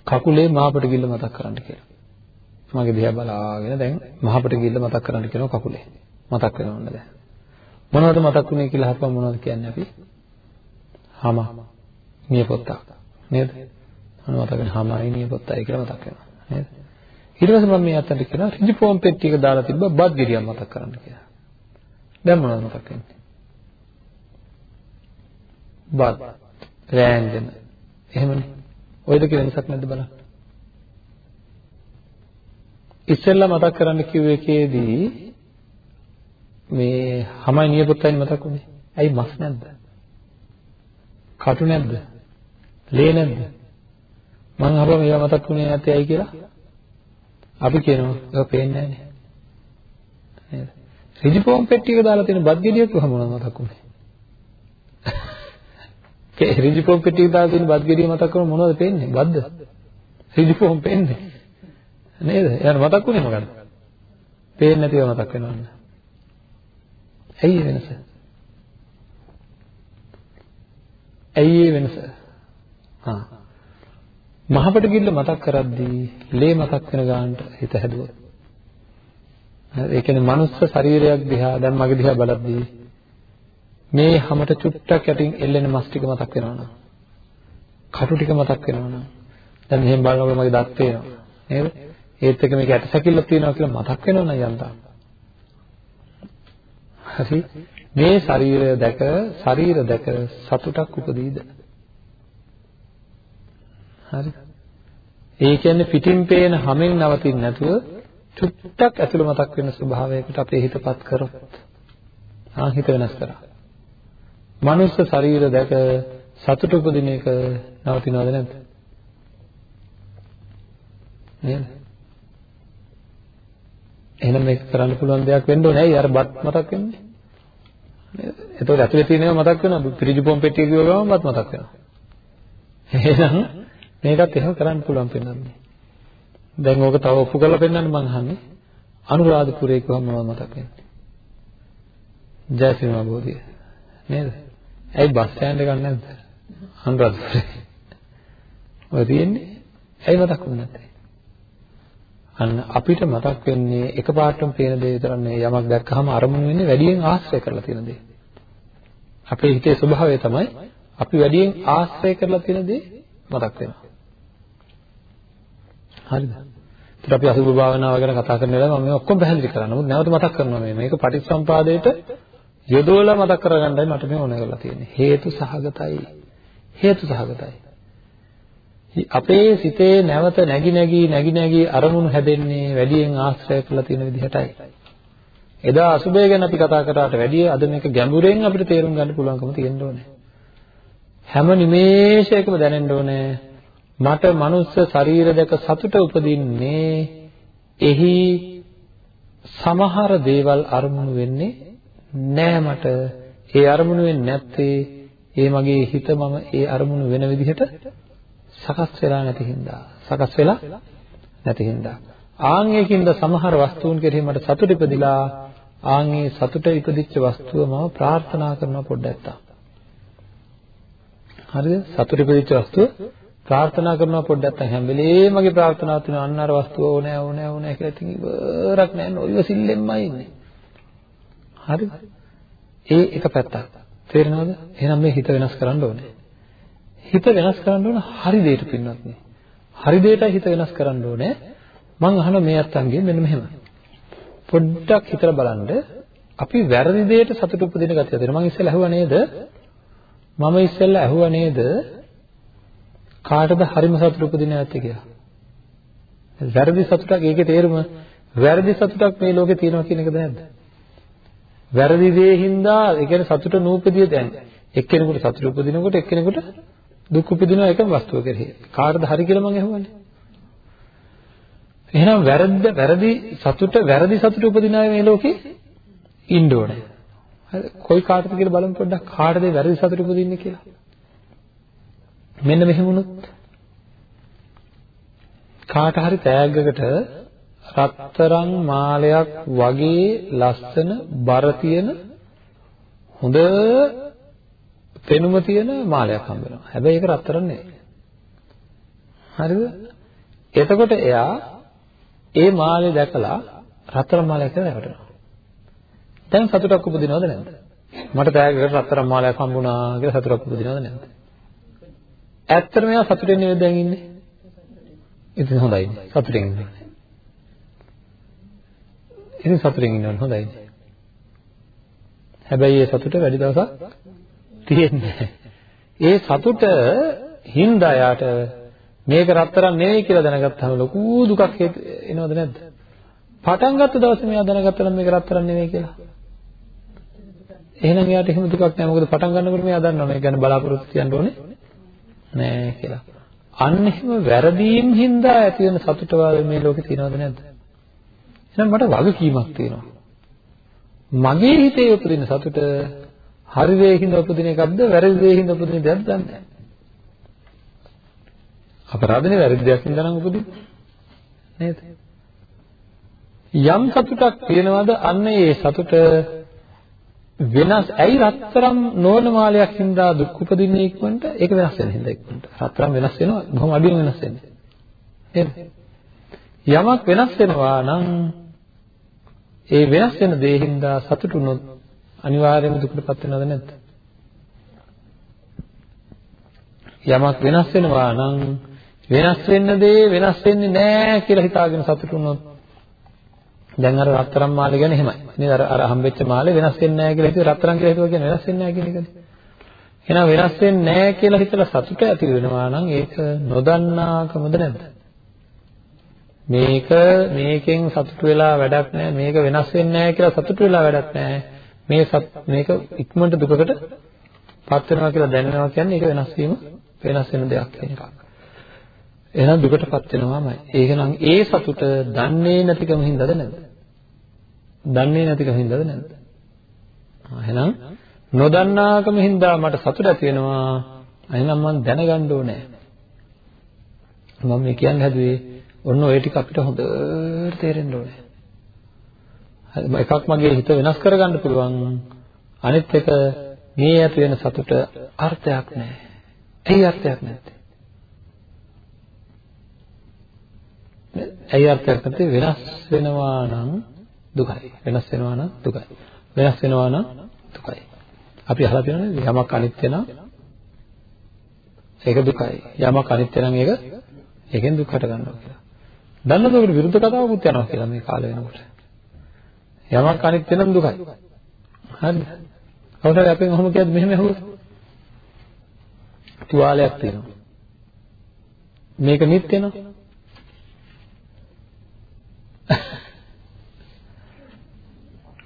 කකුලේ මාපට ගිල්ල මතක් කරන්න කියලා. මගේ දිහා බලාගෙන දැන් මහපට ගිල්ල මතක් කරන්න කියනවා කකුලේ. මතක් වෙනවන්න දැන්. මොනවද මතක් වුනේ කියලා අහපුවම මොනවද කියන්නේ අපි? හම. නියපොත්තක්. නේද? මොන මතකනේ හාමායිනිය පොත්තයි කියලා මතක් වෙනවා නේද ඊට පස්සේ මම මේ අතට කියනවා ඍජු ෆෝම් පෙට්ටි එක දාලා තිබ්බ බත් ගෙඩියක් මතක් කරන්න කියලා දැන් මොනවද මතක් වෙන්නේ බත් රෑන්ජන එහෙමනේ ඔය දෙක වෙනසක් නැද්ද බලන්න. ඉස්සෙල්ලා මතක් කරන්න කිව්ව එකේදී මේ හැමයි නියපොත්තයි මතක් වුනේ ඇයි මස් නැද්ද? කටු නැද්ද? ලේ නැද්ද? මම අහපුවා මේවා මතක් වුණේ නැත්තේ ඇයි කියලා. අපි කියනවා ඒක පේන්නේ නැහැ නේද? ඍජුපෝම් පෙට්ටියක දාලා තියෙන බත් ගෙඩියක් කොහොම මොනවද මතක් වුනේ? ඒ ඍජුපෝම් පෙට්ටියක දාලා තියෙන බත් ගෙඩිය මතක් කරන මොනවද පේන්නේ? බද්ද. ඍජුපෝම් පේන්නේ. නේද? එයාට මතක් වුනේ මොකද්ද? පේන්නේ නැතිව මතක් වෙනවා. ඇයි වෙනස? ඇයි ඒ වෙනස? හා මහපට ගිල්ල මතක් කරද්දී ලේ මතක් වෙන ගානට හිත හැදුවොත් ඒ කියන්නේ මනුස්ස ශරීරයක් දිහා දැන් මගේ දිහා බලද්දී මේ හැමත චුට්ටක් යටින් එල්ලෙන මස් ටික මතක් වෙනවනම්? කටු ටික මතක් වෙනවනම්? දැන් මෙහෙම බලනකොට මගේ දත් පේනවා. නේද? ඒත් එක මේක ඇටසැකිල්ලක් තියෙනවා කියලා මතක් වෙනවනම් යන්තම් හරි? මේ ශරීරය දැක ශරීර දැක සතුටක් උපදීද? හරි? ඒ කියන්නේ පිටින් පේන හැමෙන් නවතින්නේ නැතුව චුට්ටක් ඇතුළ මතක් වෙන ස්වභාවයකට අපේ හිතපත් කරොත් ආ හිත වෙනස් කරා. මනුස්ස ශරීර දැක සතුට උපදින එක නවතිනවද නැද්ද? නේද? එහෙනම් මේක කරන්න පුළුවන් දෙයක් වෙන්න ඕනේ. ඇයි අර බත් මතක් වෙන්නේ? නේද? එතකොට ඇතුලේ තියෙනව මතක් වෙනවා. ත්‍රිජු පොම් පෙට්ටිය කිව්ව ගමන් බත් මතක් වෙනවා. එහෙනම් මේකත් එහෙම කරන්න පුළුවන් වෙනන්නේ. දැන් ඕක තව ඔප්පු කරලා පෙන්නන්න මං අහන්නේ. අනුරාධපුරේ කොහොම මොනවද මතක් වෙන්නේ? ජයසිංහ බෝධිය. නේද? ඇයි බස් ස්ටෑන්ඩ් එකක් නැද්ද? අනුරාධපුරේ. ඔය තියෙන්නේ. ඇයි මතක් වුනේ නැත්තේ? අන්න අපිට මතක් වෙන්නේ එකපාරටම පේන දේ විතරක් නෙවෙයි යමක් දැක්කහම අරමුණු වෙන්නේ වැඩියෙන් ආශ්‍රය කරලා තියෙන දේ. අපේ හිතේ ස්වභාවය තමයි අපි වැඩියෙන් ආශ්‍රය කරලා තියෙන දේ මතක් වෙනවා. හරිද? ඒත් අපි අසුභ භාවනාව ගැන කතා කරන වෙලාව මම මේ ඔක්කොම පැහැදිලි කරනවා. නමුත් නැවත මතක් කරනවා මේ මේක පටිච්චසම්පාදයට යොදවලා මතක් කරගන්නයි මට මේ ඕන කරලා තියෙන්නේ. හේතු සහගතයි. හේතු සහගතයි. අපේ සිතේ නැවත නැగి නැగి නැగి නැగి අරමුණු හැදෙන්නේ වැඩියෙන් ආශ්‍රය කරලා තියෙන විදිහටයි. එදා අසුබය ගැන අපි කතා කරාට වැඩිය අද මේක ගැඹුරෙන් අපිට තේරුම් ගන්න පුළුවන්කම තියෙන්න ඕනේ. හැම නිමේෂයකම දැනෙන්න ඕනේ මට මනුස්ස ශරීර දෙක සතුට උපදින්නේ එහි සමහර දේවල් අරමුණු වෙන්නේ නෑ මට. ඒ අරමුණු වෙන්නේ නැත්තේ ඒ මගේ හිත මම ඒ අරමුණු වෙන විදිහට සකස් වෙලා නැති හින්දා. සකස් වෙලා නැති හින්දා. ආන් ඒකින්ද සමහර වස්තුන් කෙරෙහි මට සතුට ඉපදිලා ආන් ඒ සතුට ඉපදිච්ච වස්තුව මම ප්‍රාර්ථනා කරනවා පොඩ්ඩක් හරිද? සතුට ඉපදිච්ච වස්තුව ප්‍රාර්ථනා කරනවා පොඩ්ඩක් නැත්නම් හැම වෙලේම මගේ ප්‍රාර්ථනාව තියෙනවා අන්න අර වස්තුව ඕනෑ ඕනෑ ඕනෑ කියලා ඉතින් ඉවරක් නැහැ නෝ. සිල්ලෙන්මයි ඉන්නේ. හරිද? ඒ එක පැත්තක්. තේරෙනවද? එහෙනම් මේ හිත වෙනස් කරන්න ඕනේ. හිත වෙනස් කරන්න ඕන හරි දෙයට පින්නත් නේ. හරි දෙයටයි හිත වෙනස් කරන්න ඕනේ. මම අහන මේ අත්තන්ගේ මෙන්න මෙහෙම. පොඩ්ඩක් හිතලා බලන්න අපි වැරදි දෙයට සතුට උපදින ගතිය තියෙනවා. මම ඉස්සෙල්ලා ඇහුවා නේද? මම ඉස්සෙල්ලා ඇහුවා නේද? කාටද හරිම සතුට උපදින්නේ නැත්තේ කියලා. වැරදි සතුටක් ඒකේ තේරුම වැරදි සතුටක් මේ ලෝකේ තියෙනවා කියන එකද නැද්ද? වැරදි දේ හින්දා ඒ කියන්නේ සතුට නූපදිය දැන් එක්කෙනෙකුට සතුට උපදිනකොට එක්කෙනෙකුට දුක් උපදිනවා එකම වස්තුව කෙරෙහි. කාටද හරි කියලා මම අහුවන්නේ. එහෙනම් වැරද්ද වැරදි සතුට වැරදි සතුට උපදින අය මේ ලෝකේ ඉන්න ඕනේ. හරි කොයි කාටද කියලා බලමු පොඩ්ඩක් කාටද වැරදි සතුට උපදින්නේ කියලා. මෙන්න මෙහෙම වුණොත් කාට හරි තෑග්ගකට රත්තරන් මාලයක් වගේ ලස්සන බර තියෙන හොඳ පෙනුම තියෙන මාලයක් හම්බ වෙනවා. හැබැයි ඒක රත්තරන් නෙවෙයි. හරිද? එතකොට එයා ඒ මාලේ දැකලා රත්තරන් මාලයක් කියලා රැවටෙනවා. දැන් සතුටක් උපදිනවද නැද්ද? මට තෑග්ගකට රත්තරන් මාලයක් හම්බුණා කියලා සතුටක් උපදිනවද නැද්ද? ඇත්තටම එයා සතුටින් නෙවෙයි දැන් ඉන්නේ. ඉතින් හොඳයි. සතුටින් ඉන්නේ. ඉතින් සතුටින් ඉන්නවනේ හොඳයි. හැබැයි ඒ සතුට වැඩි දවසක් තියෙන්නේ ඒ සතුට හින්දා යාට මේක රත්තරන් නෙවෙයි කියලා දැනගත්තාම ලොකු දුකක් එනවද නැද්ද? පටන් ගත්ත දවසේ මෙයා දැනගත්තා නම් මේක රත්තරන් නෙවෙයි කියලා. එහෙනම් එයාට එහෙම දුකක් නැහැ. මොකද පටන් ගන්නකොට මෙයා දන්නවා මේක ගැන බලාපොරොත්තු තියන්න ඕනේ නෑ කියලා. අන්න එහෙම වැරදීම් හින්දා ඇති වෙන සතුට මේ ලෝකේ තියෙනවද නැද්ද? එහෙනම් මට වගකීමක් තියෙනවා. මගේ හිතේ උපදින සතුට හරි දෙයකින්ද උපදින එකක්ද වැරදි දෙයකින්ද උපදින දෙයක්ද දන්නේ නැහැ. අපරාධනේ වැරදි දෙයකින්ද නම් උපදින්නේ නේද? යම් සතුටක් තියෙනවද අන්න ඒ සතුට වෙනස් ඇයි රත්තරම් නෝන මාලයක් හින්දා දුක් උපදින්නේ ඉක්මනට ඒක වෙනස් වෙන හින්දා ඉක්මනට රත්තරම් වෙනස් වෙනවා බොහොම අඩුවෙන් වෙනස් වෙන්නේ නේද යමක් වෙනස් වෙනවා නම් ඒ වෙනස් වෙන දේ හින්දා සතුටුනොත් අනිවාර්යයෙන්ම දුකටපත් වෙනවද නැද්ද යමක් වෙනස් වෙනවා නම් වෙනස් වෙන්න දේ වෙනස් වෙන්නේ නැහැ කියලා හිතාගෙන සතුටුනොත් දැන් අර රත්තරන් මාළේ ගැන එහෙමයි. නේද? අර අර හම්බෙච්ච මාළේ වෙනස් වෙන්නේ නැහැ කියලා හිතුවේ රත්තරන් කියලා හිතුවා කියන්නේ වෙනස් වෙන්නේ නැහැ කියන එකනේ. එහෙනම් වෙනස් වෙන්නේ නැහැ කියලා හිතලා සතුට ඇති වෙනවා නම් ඒක නොදන්නාකමද නැද්ද? මේක මේකෙන් සතුට වෙලා වැඩක් නැහැ. මේක වෙනස් වෙන්නේ නැහැ කියලා සතුට වෙලා වැඩක් නැහැ. මේ මේක ඉක්මනට දුකකට පත් වෙනවා කියලා දැනෙනවා කියන්නේ ඒක වෙනස් වීම වෙනස් වෙන දෙයක් කියන එකක්. එහෙනම් දුකටපත් වෙනවාමයි. ඒකනම් ඒ සතුට දන්නේ නැතිකම හින්දාද නැද්ද? දන්නේ නැතිකම හින්දාද නැද්ද? එහෙනම් නොදන්නාකම හින්දා මට සතුට ඇති වෙනවා. එහෙනම් මම දැනගන්න ඕනේ. මම මේ කියන්න හැදුවේ ඔන්න ඔය ටික අපිට හොඳට තේරෙන්න ඕනේ. එකක් මගේ හිත වෙනස් කරගන්න පුළුවන්. අනිත් එක මේ ඇති වෙන සතුට අර්ථයක් නැහැ. ඇයි අර්ථයක් නැත්තේ? ඇයි අර්ථයක් නැත්තේ වෙනස් වෙනවා නම් දුකයි. වෙනස් වෙනවා නම් දුකයි. වෙනස් වෙනවා නම් දුකයි. අපි අහලා තියෙනවනේ යමක් අනිත්‍ය නම් ඒක දුකයි. යමක් අනිත්‍ය නම් ඒක ඒකෙන් දුක් හට ගන්නවා කියලා. දන්නද ඔකට විරුද්ධ කතාවකුත් යනවා කියලා මේ කාලේ වෙනකොට. යමක් අනිත්‍ය නම් දුකයි. හරිද? කවුරුහරි අපෙන් ඔහොම කියද්දි මෙහෙම ඇහුවොත් තුවාලයක් තියෙනවා. මේක නිත්‍ය නෝ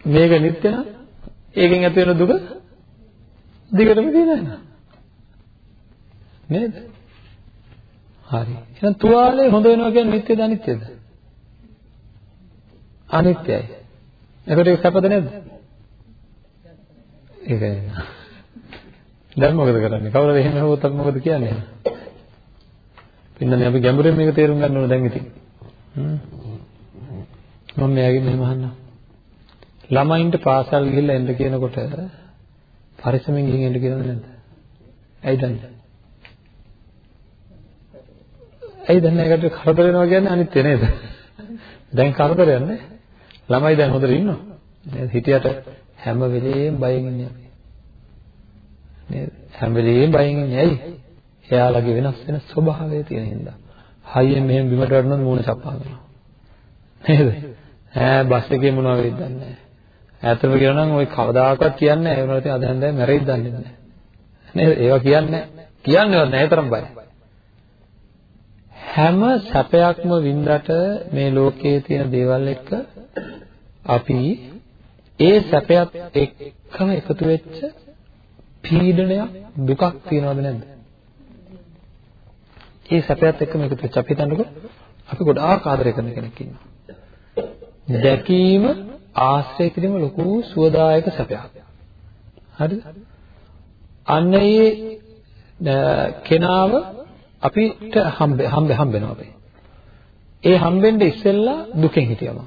මේක නිත්‍ය නම් ඒකෙන් ඇති වෙන දුක දිගටම තියෙනවා නේද? හරි. එහෙනම් තුවාලේ හොඳ වෙනවා කියන්නේ නිත්‍යද අනිත්‍යද? අනිත්‍යයි. එතකොට ඒක සැපද නැද්ද? ඒකයි. දැන් මොකද කරන්නේ? කවුරුද එහෙම හවොත් අපි මොකද කියන්නේ? පින්නනේ අපි ගැඹුරින් මේක තේරුම් ගන්න ඕන දැන් ඉතින්. හ්ම්. මම මෙයාගෙන් මෙහෙම අහන්නම්. ළමයින්ට පාසල් ගිහිල්ලා එන්න කියනකොට පරිස්සමෙන් ගිහින් එන්න කියනවද නැද්ද? ඇයි දන්නේ? ඇයි දන්නේ ඒකට කරදර වෙනවා කියන්නේ අනිත්‍ය නේද? දැන් කරදරයක් නැහැ. ළමයි දැන් හොඳට ඉන්නවා. නේද? හිටියට හැම වෙලේම බයෙන් ඉන්නේ අපි. නේද? හැම වෙලේම බයෙන් ඉන්නේ ඇයි? එයාලගේ වෙනස් වෙන ස්වභාවය තියෙන හින්දා. හයියෙන් මෙහෙම බිමට වැටුණොත් මූණ චප්පා වෙනවා. නේද? ඈ බස් එකේ මොනව වෙයිද දන්නේ නැහැ. ඈතම කියනවා නම් ওই කවදාකවත් කියන්නේ නැහැ. ඒ වුණාට අද හන්දෑ මැරෙයිද දන්නේ නැහැ. නේද? ඒවා කියන්නේ නැහැ. කියන්නේවත් නැහැ තරම් බයයි. හැම සැපයක්ම වින්දට මේ ලෝකයේ තියෙන දේවල් එක්ක අපි ඒ සැපයත් එක්කම එකතු වෙච්ච පීඩනයක් දුකක් තියනවද නැද්ද? ඒ සැපයත් එක්කම එකතු වෙච්ච අපි හිතන්නකො අපි ගොඩාක් ආදරය කරන කෙනෙක් ඉන්නවා. දැකීම ආශ්‍රය කිරීම ලොකු සුවදායක සැපයක්. හරිද? අන්න ඒ කෙනාව අපිට හම්බ හම්බ හම්බෙනවා අපි. ඒ හම්බෙන්න ඉස්සෙල්ලා දුකෙන් හිටියම.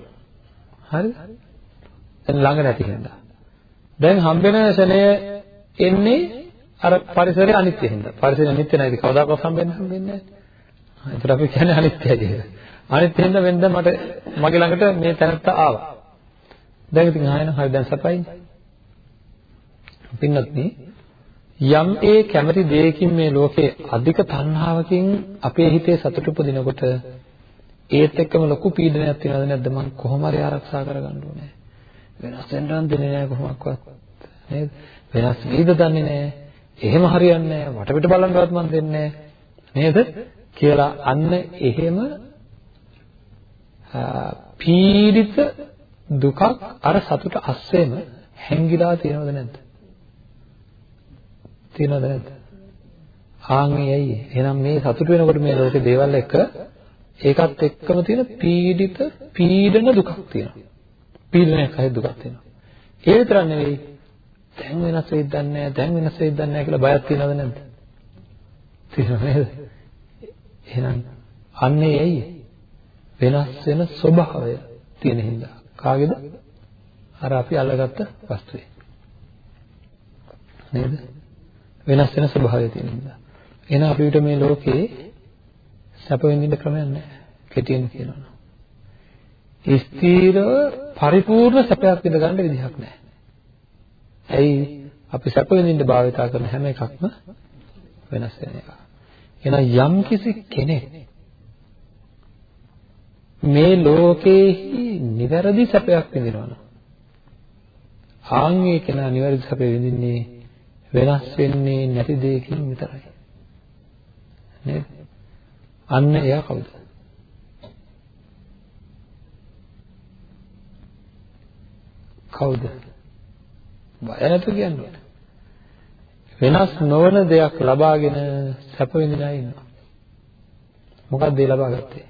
හරිද? දැන් ළඟ නැති හින්දා. දැන් හම්බෙන ශරණය එන්නේ අර පරිසරයේ අනිත්‍ය හින්දා. පරිසරය අනිත්‍ය නැති කවදාකවත් හම්බෙන්න හම්බෙන්නේ නැහැ. ඒතර අපි කියන්නේ අනිත්‍යයි කියලා. අනිත් හින්දා වෙනද මට මගේ ළඟට මේ තැනත්ත ආවා. දැන් ඉතින් ආයෙන හරි දැන් සපයිනේ. පින්නත් යම් ඒ කැමැති දෙයකින් මේ ලෝකේ අධික තණ්හාවකින් අපේ හිතේ සතුට උපදිනකොට ඒත් එක්කම ලොකු පීඩනයක් තියෙනවද නැද්ද මම කොහොම හරි ආරක්ෂා කරගන්න ඕනේ. වෙනස් වෙන්න දෙන්නේ නැහැ කොහොමවත්. නේද? වෙනස් වෙයිද දන්නේ නැහැ. එහෙම හරියන්නේ නැහැ. වටපිට බලන්නවත් මම දෙන්නේ නැහැ. නේද? කියලා අන්න එහෙම පීඩිත දුකක් අර සතුට අස්සෙම හැංගිලා තියෙනවද නැද්ද? තියෙනවද නැද්ද? ආන්ගේ ඇයි? එහෙනම් මේ සතුට වෙනකොට මේ ලෝකේ දේවල් එක්ක ඒකත් එක්කම තියෙන පීඩිත පීඩන දුකක් තියෙනවා. පීඩනයක් අය දුකක් තියෙනවා. ඒ විතර නෙවෙයි දැන් වෙනස් වෙයිද දන්නේ නැහැ දැන් වෙනස් වෙයිද දන්නේ නැහැ කියලා බයක් තියෙනවද නැද්ද? තියෙනව නේද? එහෙනම් අන්නේ ඇයි? වෙනස් වෙන ස්වභාවය තියෙන හින්දා. කාගේද? අර අපි අල්ලගත්ත වස්තුවේ. නේද? වෙනස් වෙන ස්වභාවය තියෙන හින්දා. එහෙනම් අපිට මේ ලෝකේ සැප විඳින්න ක්‍රමයක් නැහැ. කෙටියෙන් කියනවා. ස්ථීරව පරිපූර්ණ සැපයක් විඳ ගන්න විදිහක් නැහැ. ඇයි අපි සැප විඳින්න භාවිතා කරන හැම එකක්ම වෙනස් වෙන එක. එහෙනම් යම් කිසි කෙනෙක් මේ ලෝකේහි නිවැරදි සැපයක් විඳිනවා නම් ආන්ගේ කෙනා නිවැරදි සැපේ විඳින්නේ වෙනස් වෙන්නේ නැති දෙයකින් විතරයි. නේද? අන්න එයා කවුද? කවුද? බය නැතු කියන්නේ. වෙනස් නොවන දෙයක් ලබාගෙන සැප විඳින අය ඉන්නවා. මොකක්ද ඒ ලබාගත්තේ?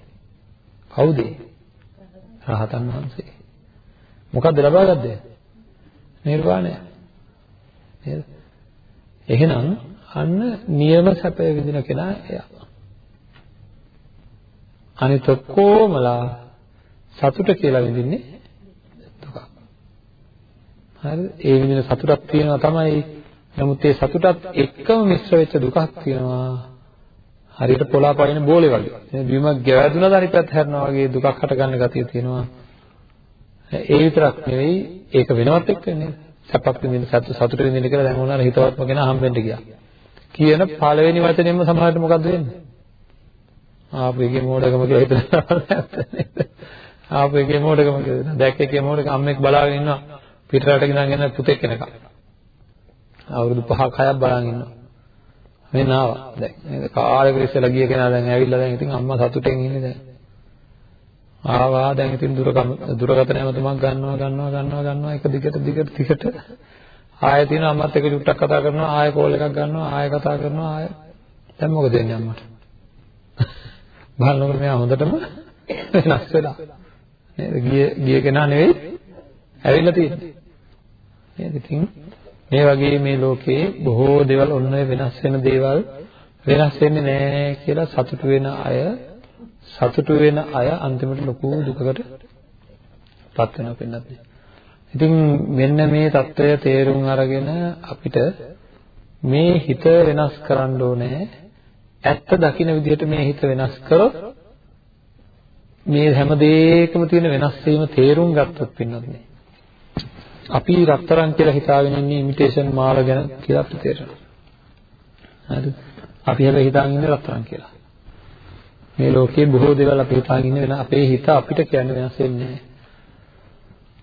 කවුද? රහතන් වහන්සේ. මොකක්ද ලබාගත්තේ? නිර්වාණය. නේද? එහෙනම් අන්න නියම සැපය විඳින කෙනා එයා. අනිත ඔක්කොමලා සතුට කියලා විඳින්නේ දුක. හරිද? ඒ විඳින සතුටක් තියෙනවා තමයි. නමුත් ඒ සතුටත් එක්කම මිශ්‍ර වෙච්ච දුකක් තියෙනවා. හරියට පොළා පයින් බෝලේ වගේ. බිම ගැවැදුනද අනිත් පැත්ත හැරෙනවා වගේ දුකක් හට ගන්න ගතිය තියෙනවා. ඒ විතරක් නෙවෙයි ඒක වෙනවත් එක්ක නේද? සැපක් විඳින්න සතුට විඳින්න කියලා දැන් උනාර හිතවත්ම කෙනා හම්බෙන්න ගියා. කියන පළවෙනි වචනයෙන්ම සමහරට මොකද්ද වෙන්නේ? ආපු එකේ මෝඩකම කියලා හිතනවා. ආපු එකේ මෝඩකම කියලා. දැක්ක එකේ මෝඩක අම්මෙක් බලාගෙන ඉන්නවා. පිටරට ගිනන් යන පුතෙක් කෙනක. අවුරුදු 5ක් 6ක් බලාගෙන ඉන්නවා. මෙන්න ආවා. දැන් නේද? කාලෙක ඉස්සෙල්ලා ගිය කෙනා දැන් ඇවිල්ලා දැන් ඉතින් අම්මා සතුටෙන් ඉන්නේ දැන්. ආවා දැන් ඉතින් දුරකම දුරකථන ඇමතුමක් ගන්නවා ගන්නවා ගන්නවා ගන්නවා එක දිගට දිගට දිගට. ආයෙ තියෙන අම්මත් එක්ක චුට්ටක් කතා කරනවා ආයෙ කෝල් එකක් ගන්නවා ආයෙ කතා කරනවා ආයෙ දැන් මොකද වෙන්නේ අම්මට? බලනකොට මෙයා හොඳටම වෙනස් වෙලා. නේද? ගිය ගිය කෙනා නෙවෙයි ඇවිල්ලා තියෙන්නේ. නේද? ඉතින් මේ වගේ මේ ලෝකේ බොහෝ දේවල් ඔන්න වෙනස් වෙන දේවල් වෙනස් වෙන්නේ නැහැ කියලා සතුටු වෙන අය සතුටු වෙන අය අන්තිමට ලොකු දුකකටපත් වෙනවා පින්නත්. ඉතින් මෙන්න මේ தত্ত্বය තේරුම් අරගෙන අපිට මේ හිත වෙනස් කරන්න ඕනේ. ඇත්ත දකින්න විදිහට මේ හිත වෙනස් කරොත් මේ හැම දෙයකම තියෙන වෙනස් වීම තේරුම් ගත්තොත් පින්නත් නේ. අපි රත්තරන් කියලා හිතාගෙන ඉන්නේ ඉමිටේෂන් මාල ගැන කියලා අපිට තේරෙනවා. හරිද? අපි හැබැයි හිතාගෙන ඉන්නේ රත්තරන් කියලා. මේ ලෝකයේ බොහෝ දේවල් අපි හිතාගෙන ඉන්න වෙන අපේ හිත අපිට කියන්නේ වෙනස් වෙන්නේ නැහැ.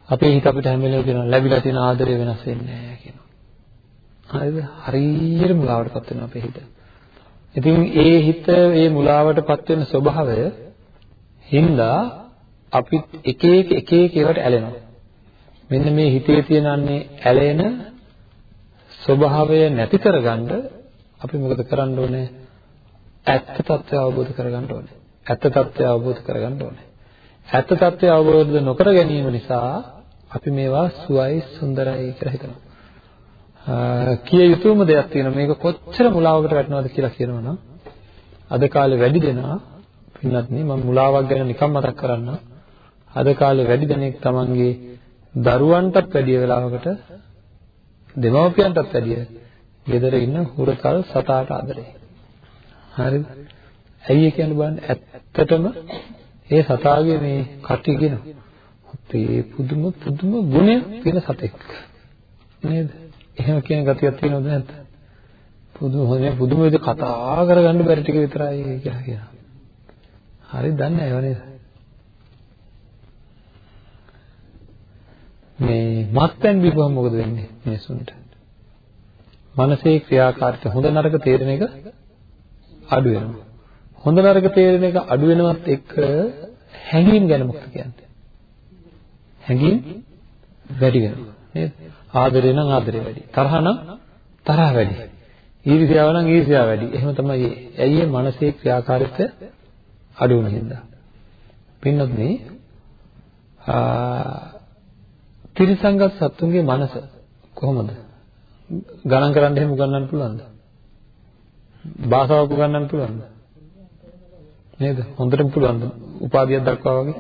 අපේ හිත අපිට හැම වෙලේම කියනවා ලැබිලා තියෙන ආදරය වෙනස් වෙන්නේ නැහැ කියනවා. හරිද? හරියට මුලාවටපත් වෙනවා අපේ හිත. ඉතින් ඒ හිත ඒ මුලාවටපත් වෙන ස්වභාවය හින්දා අපි එක එක එක එක ඒවාට ඇලෙනවා. මෙන්න මේ හිතේ තියෙනන්නේ ඇලෙන ස්වභාවය නැති කරගන්න අපි මොකද කරන්න ඕනේ? ඇත්ත తත්වය අවබෝධ කරගන්න ඕනේ. ඇත්ත తත්වය අවබෝධ කරගන්න ඕනේ. ඇත්ත తත්වය අවබෝධ නොකර ගැනීම නිසා අපි මේවා සුවයි සුන්දරයි කියලා හිතනවා. කිය යුතුම දෙයක් තියෙනවා. මේක කොච්චර මුලාවකට වැටෙනවද කියලා කියනවනම් අද කාලේ වැඩි දෙනා පින්නත් නේ මම මුලාවක් ගැන නිකම් මතක් කරන්න. අද කාලේ වැඩි දෙනෙක් තමන්ගේ දරුවන්ටත් වැඩි වෙලාවකට දෙමව්පියන්ටත් වැඩිය ගෙදර ඉන්න හුරතල් සතාට ආදරේ. හරිද? ඇයි ඒ කියන්නේ බලන්න ඇත්තටම ඒ සතාගේ මේ කටිගෙන අපේ පුදුම පුදුම ගුණය තියෙන සතෙක් නේද? එහෙම කියන ගතියක් තියෙනවද නැද්ද? පුදුම හොනේ පුදුම විදිහට කතා කරගන්න බැරි ටික විතරයි කියලා කියනවා. හරි දන්නේ නැහැ නේද? මේ මත්පැන් බිව්වම මොකද වෙන්නේ මිනිසුන්ට? මනසේ ක්‍රියාකාරීත්වය හොඳ නරක තේරෙන එක අඩු වෙනවා. හොඳ නරක තේරෙන එක අඩු වෙනවත් එක්ක හැඟීම් ගැන මොකද කියන්නේ? හැඟීම් වැඩි වෙනවා නේද? ආදරේ නම් ආදරේ වැඩි. තරහ නම් තරහ වැඩි. ඊර්ෂ්‍යාව නම් ඊර්ෂ්‍යාව වැඩි. එහෙම තමයි. ඇයි මේ මානසික ක්‍රියාකාරීත්වය අඩු වෙන හින්දා. පින්නත් මේ තිරිසංගත සත්තුන්ගේ මනස කොහොමද? ගණන් කරන්න එහෙම උගන්වන්න පුළුවන්ද? භාෂාවක් උගන්වන්න පුළුවන්ද? නේද? හොඳටම පුළුවන්ද? උපාධියක් දක්වා වගේ.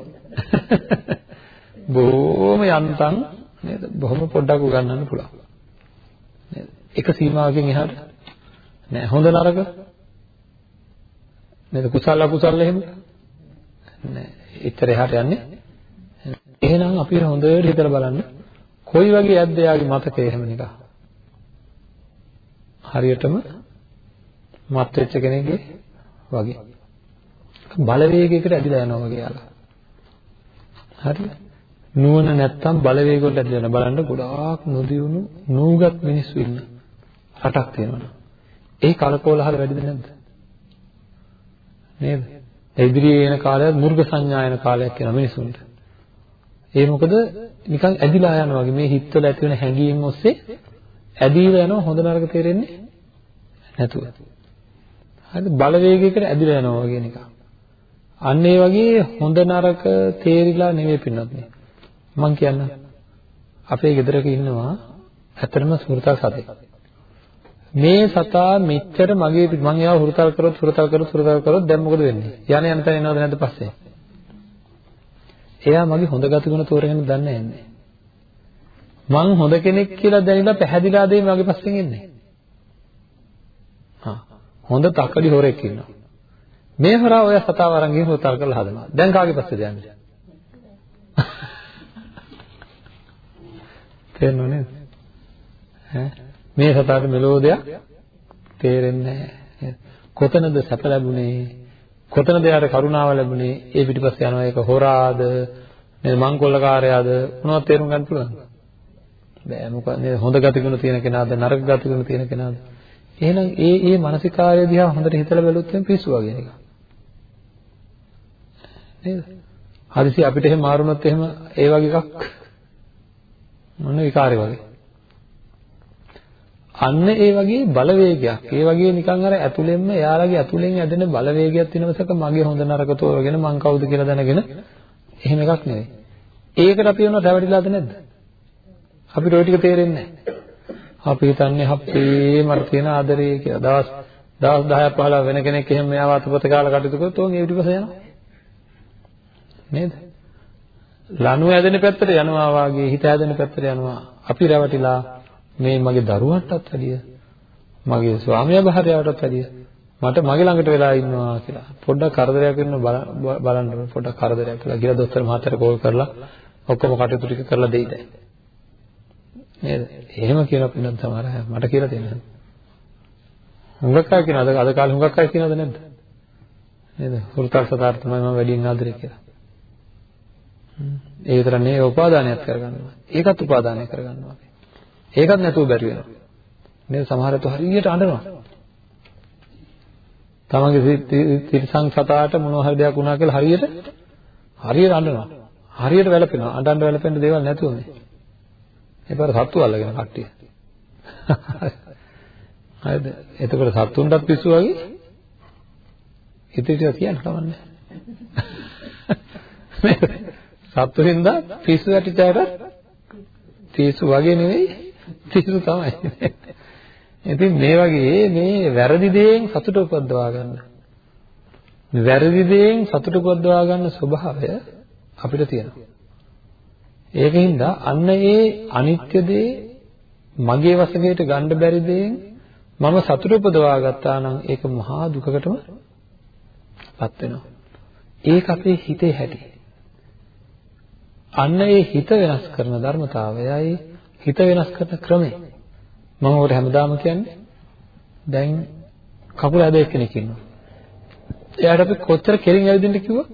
බොහොම යන්තම් නේද? බොහොම පොඩ්ඩක් උගන්වන්න පුළුවන්. නේද? එක සීමාවකින් එහාට නෑ හොඳ නරක නේද? කුසල අකුසල එහෙම නෑ. එච්චර එහාට යන්නේ. එහෙනම් අපි හොඳට හිතලා බලන්න කොයි වගේ ඇද්ද යාගේ මතකය එහෙම නිකන්. හරියටම මත් වෙච්ච කෙනෙක්ගේ වගේ. බලවේගයකට ඇදිලා යනවා වගේ යාලා. හරිද? නුවණ නැත්තම් බලවේගවලට ඇදලා යන බලන්න ගොඩාක් නොදියුණු නූගත් මිනිස්සු ඉන්න රටක් තියෙනවා. ඒ කලකෝලහල වැඩිද නැද්ද? නේද? ඉදිරියේ එන කාලයත් මුර්ග සංඥා එන කාලයක් වෙන මිනිසුන්ට. ඒ මොකද නිකන් ඇදිලා යනවා වගේ මේ හිතවල ඇති වෙන හැඟීම් ඔස්සේ ඇදීලා යනවා හොඳ නරක තේරෙන්නේ නැතුව. හරිද? බලවේගයකට ඇදිලා යනවා වගේ නිකන්. අන්න ඒ වගේ හොඳ නරක තේරිලා නෙමෙයි පින්නත් නේ. මම කියන්න අපේ ගෙදරක ඉන්නවා ඇත්තටම සුරතල් සතෙක්. මේ සතා මෙච්චර මගේ මම එයාව හුරතල් කරොත් හුරතල් කරොත් හුරතල් කරොත් දැන් මොකද වෙන්නේ? යන යන තැන එනවද නැද්ද පස්සේ? එයා මගේ හොඳ ගතිගුණ තෝරගෙන දන්නේ නැහැ. මං හොඳ කෙනෙක් කියලා දැනিলা පැහැදිලා දෙයි මගේ පස්සෙන් එන්නේ. හා හොඳ තකඩි හොරෙක් ඉන්නවා. මේ හොරා ඔය සතාව අරන් ගිහින් හොතල් කරලා හදනවා. දැන් කාගේ පස්සේද යන්නේ? තේරෙනව නේද? ඈ මේ සතාට මෙලෝ දෙයක් තේරෙන්නේ නැහැ. කොතනද සැප ලැබුණේ? කොතනද යාට කරුණාව ලැබුණේ? ඒ පිටිපස්සේ යනවා ඒක හොරාද? නේද මංකොල්ලකාරයාද? මොනවද තේරුම් ගන්න පුළුවන්? බෑ මොකද නේද හොඳ ගතිගුණ තියෙන කෙනාද නරක ගතිගුණ තියෙන කෙනාද? එහෙනම් ඒ ඒ මානසිකාරය දිහා හොඳට හිතලා බැලුවොත් එම් පිස්සු වගේ නිකන්. නේද? හදිසි අපිට එහෙම මාරුනොත් එහෙම ඒ වගේ එකක් මොන විකාරය වගේ. අන්න ඒ වගේ බලවේගයක්. ඒ වගේ නිකන් අර ඇතුළෙන්ම එයාලගේ ඇතුළෙන් ඇදෙන බලවේගයක් තියෙනවසක මගේ හොඳ නරක තෝරගෙන මං කවුද කියලා දැනගෙන එහෙම එකක් නෙවෙයි. ඒකට අපි වෙනව රැවටිලාද නැද්ද? අපිට ওই ටික තේරෙන්නේ නැහැ. අපි හිතන්නේ අපේ මට තියෙන ආදරේ කියලා. දවස් දවස් 10ක් 15 වෙන කෙනෙක් එහෙම මෙයාව අතපොත කාලා කටයුතු කරොත් උන් ඒ පිටිපස්ස යනවා. නේද? ලනු ඇදෙන පැත්තට යනවා වාගේ හිත ඇදෙන පැත්තට යනවා. අපි රැවටිලා මේ මගේ දරුවන්ටත් වැඩිය මගේ ස්වාමියා භාර්යාවටත් වැඩිය මට මගේ ළඟට වෙලා ඉන්නවා කියලා. පොඩ්ඩක් කරදරයක් වෙන බලන්න පොඩ්ඩක් කරදරයක් කියලා ගිහලා දොස්තර මහත්තයාට කෝල් කරලා ඔක්කොම කටයුතු ටික කරලා දෙයිද? නේද? එහෙම කියලා පින්නත් සමහර අය මට කියලා තියෙනවා. හුඟක් අය කියනවාද අද කාලේ හුඟක් අය කියනවාද නැද්ද? නේද? හෘතල් සතාර තමයි මම වැඩියෙන් ආදරේ කියලා. ඒ විතර නෙවෙයි උපාදානයක් කරගන්නවා. ඒකත් උපාදානය කරගන්නවා. ඒකත් නැතුව බැරි වෙනවා. නේද? සමහර අය හරියට අඬනවා. තමන්ගේ තිරසං සතාට මොනවා හරි දෙයක් වුණා කියලා හරියට හරියට අඬනවා. හරියට වැළපෙනවා. අඬන්න වැළපෙන්න දේවල් නැතුව මේ. ඒ පාර සත්තු අල්ලගෙන කට්ටිය. හරිද? එතකොට සත්තුන්ටත් පිස්සු වගේ ඉතින් ටික කියන්න කවන්නේ. සත්තු හින්දා පිස්සු වැටිච්චාට පිස්සු වගේ නෙවෙයි පිස්සු තමයි. ඉතින් මේ වගේ මේ වැරදි දේෙන් සතුට උපද්දවා ගන්න. වැරදි දේෙන් සතුට උපද්දවා ගන්න ස්වභාවය අපිට තියෙනවා. ඒකින්ද අන්න ඒ අනිත්‍ය දේ මගේ වශයෙන් ගන්න බැරි දේෙන් මම සතුට උපදවා ගත්තා නම් ඒක මහා දුකකටම පත් වෙනවා. ඒක අපේ හිතේ හැටි. අන්න ඒ හිත වෙනස් කරන ධර්මතාවයයි හිත වෙනස් කරන ක්‍රමය. මම ඔකට හැමදාම කියන්නේ දැන් කකුල ඇද එක්කෙනෙක් ඉන්නවා. එයාට අපි කොච්චර කෙලින් ඇවිදින්න කිව්වා?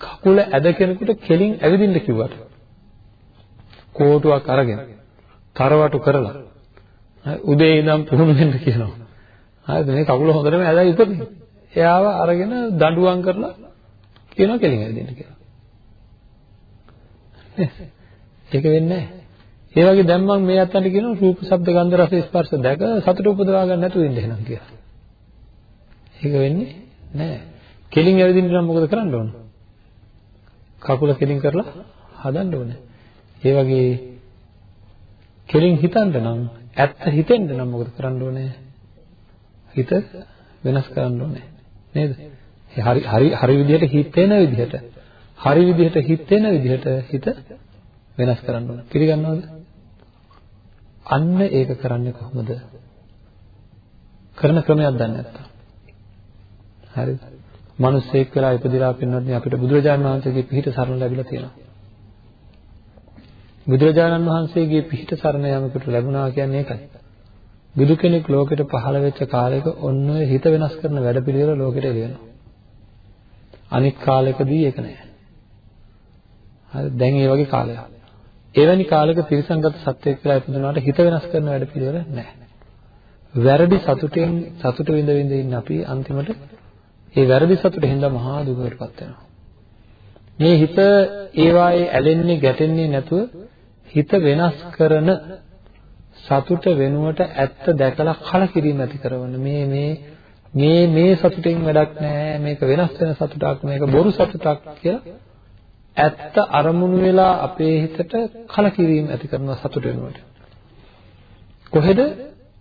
කකුල ඇද කෙනෙකුට කෙලින් ඇවිදින්න කිව්වට කෝටුවක් අරගෙන තරවටු කරලා උදේ ඉඳන් පුහුණු වෙන්න කියනවා. හරිද මේ කකුල හොඳටම ඇදලා ඉපදින්. එයාව අරගෙන දඬුවම් කරලා කියනවා කෙලින් ඇවිදින්න කියලා. ඒක වෙන්නේ නැහැ. ඒ වගේ දැන් මම මේ අතට කියනවා රූප, ශබ්ද, ගන්ධ, රස, ස්පර්ශ දැක සතුට උපදවා ගන්න නැතුව ඉන්න එහෙනම් කියලා. ඒක වෙන්නේ නැහැ. කෙලින් ඇවිදින්න නම් මොකද කරන්න ඕන? කකුල කෙලින් කරලා හදන්න ඕනේ. ඒ වගේ කෙලින් හිතන්න නම් ඇත්ත හිතෙන්න නම් මොකද කරන්න ඕනේ? හිත වෙනස් කරන්න ඕනේ. නේද? හරි හරි හරි විදිහට හිතෙන විදිහට හරි විදිහට හිතෙන විදිහට හිත වෙනස් කරන්න ඕනේ. පිළිගන්නවද? අන්න ඒක කරන්නේ කොහොමද? කරන ක්‍රමයක් දන්නේ නැත්තම්. හරිද? මිනිස්සෙක් වෙලා ඉපදිලා පින්නත් අපිට බුදුරජාණන් වහන්සේගේ පිහිට සරණ ලැබිලා තියෙනවා. බුදුරජාණන් වහන්සේගේ පිහිට සරණ යමකට ලැබුණා කියන්නේ ඒකයි. බුදු කෙනෙක් ලෝකෙට පහළ වෙච්ච කාලයක ඔන්න ඔය හිත වෙනස් කරන වැඩපිළිවෙල ලෝකෙට එළියනවා. අනිත් කාලෙකදී ඒක නෑ. හරි දැන් ඒ වගේ කාලයක්. එවැනි කාලයක තිරසංගත සත්‍යයක් කියලා ඉපදුනාට හිත වෙනස් කරන වැඩපිළිවෙල නෑ. වැරදි සතුටෙන් සතුට විඳ විඳ ඉන්න අපි අන්තිමට ඒ වැරදි සතුට හින්දා මහා දුකකටපත් වෙනවා. මේ හිත ඒවායේ ඇලෙන්නේ ගැටෙන්නේ නැතුව හිත වෙනස් කරන සතුට වෙනුවට ඇත්ත දැකලා කලකිරීම ඇති කරන මේ මේ මේ මේ සතුටෙන් වැඩක් නැහැ මේක වෙනස් වෙන සතුටක් මේක බොරු සතුටක් කියලා ඇත්ත අරමුණු වෙලා අපේ හිතට කලකිරීම ඇති කරන සතුට වෙනුවට කොහෙද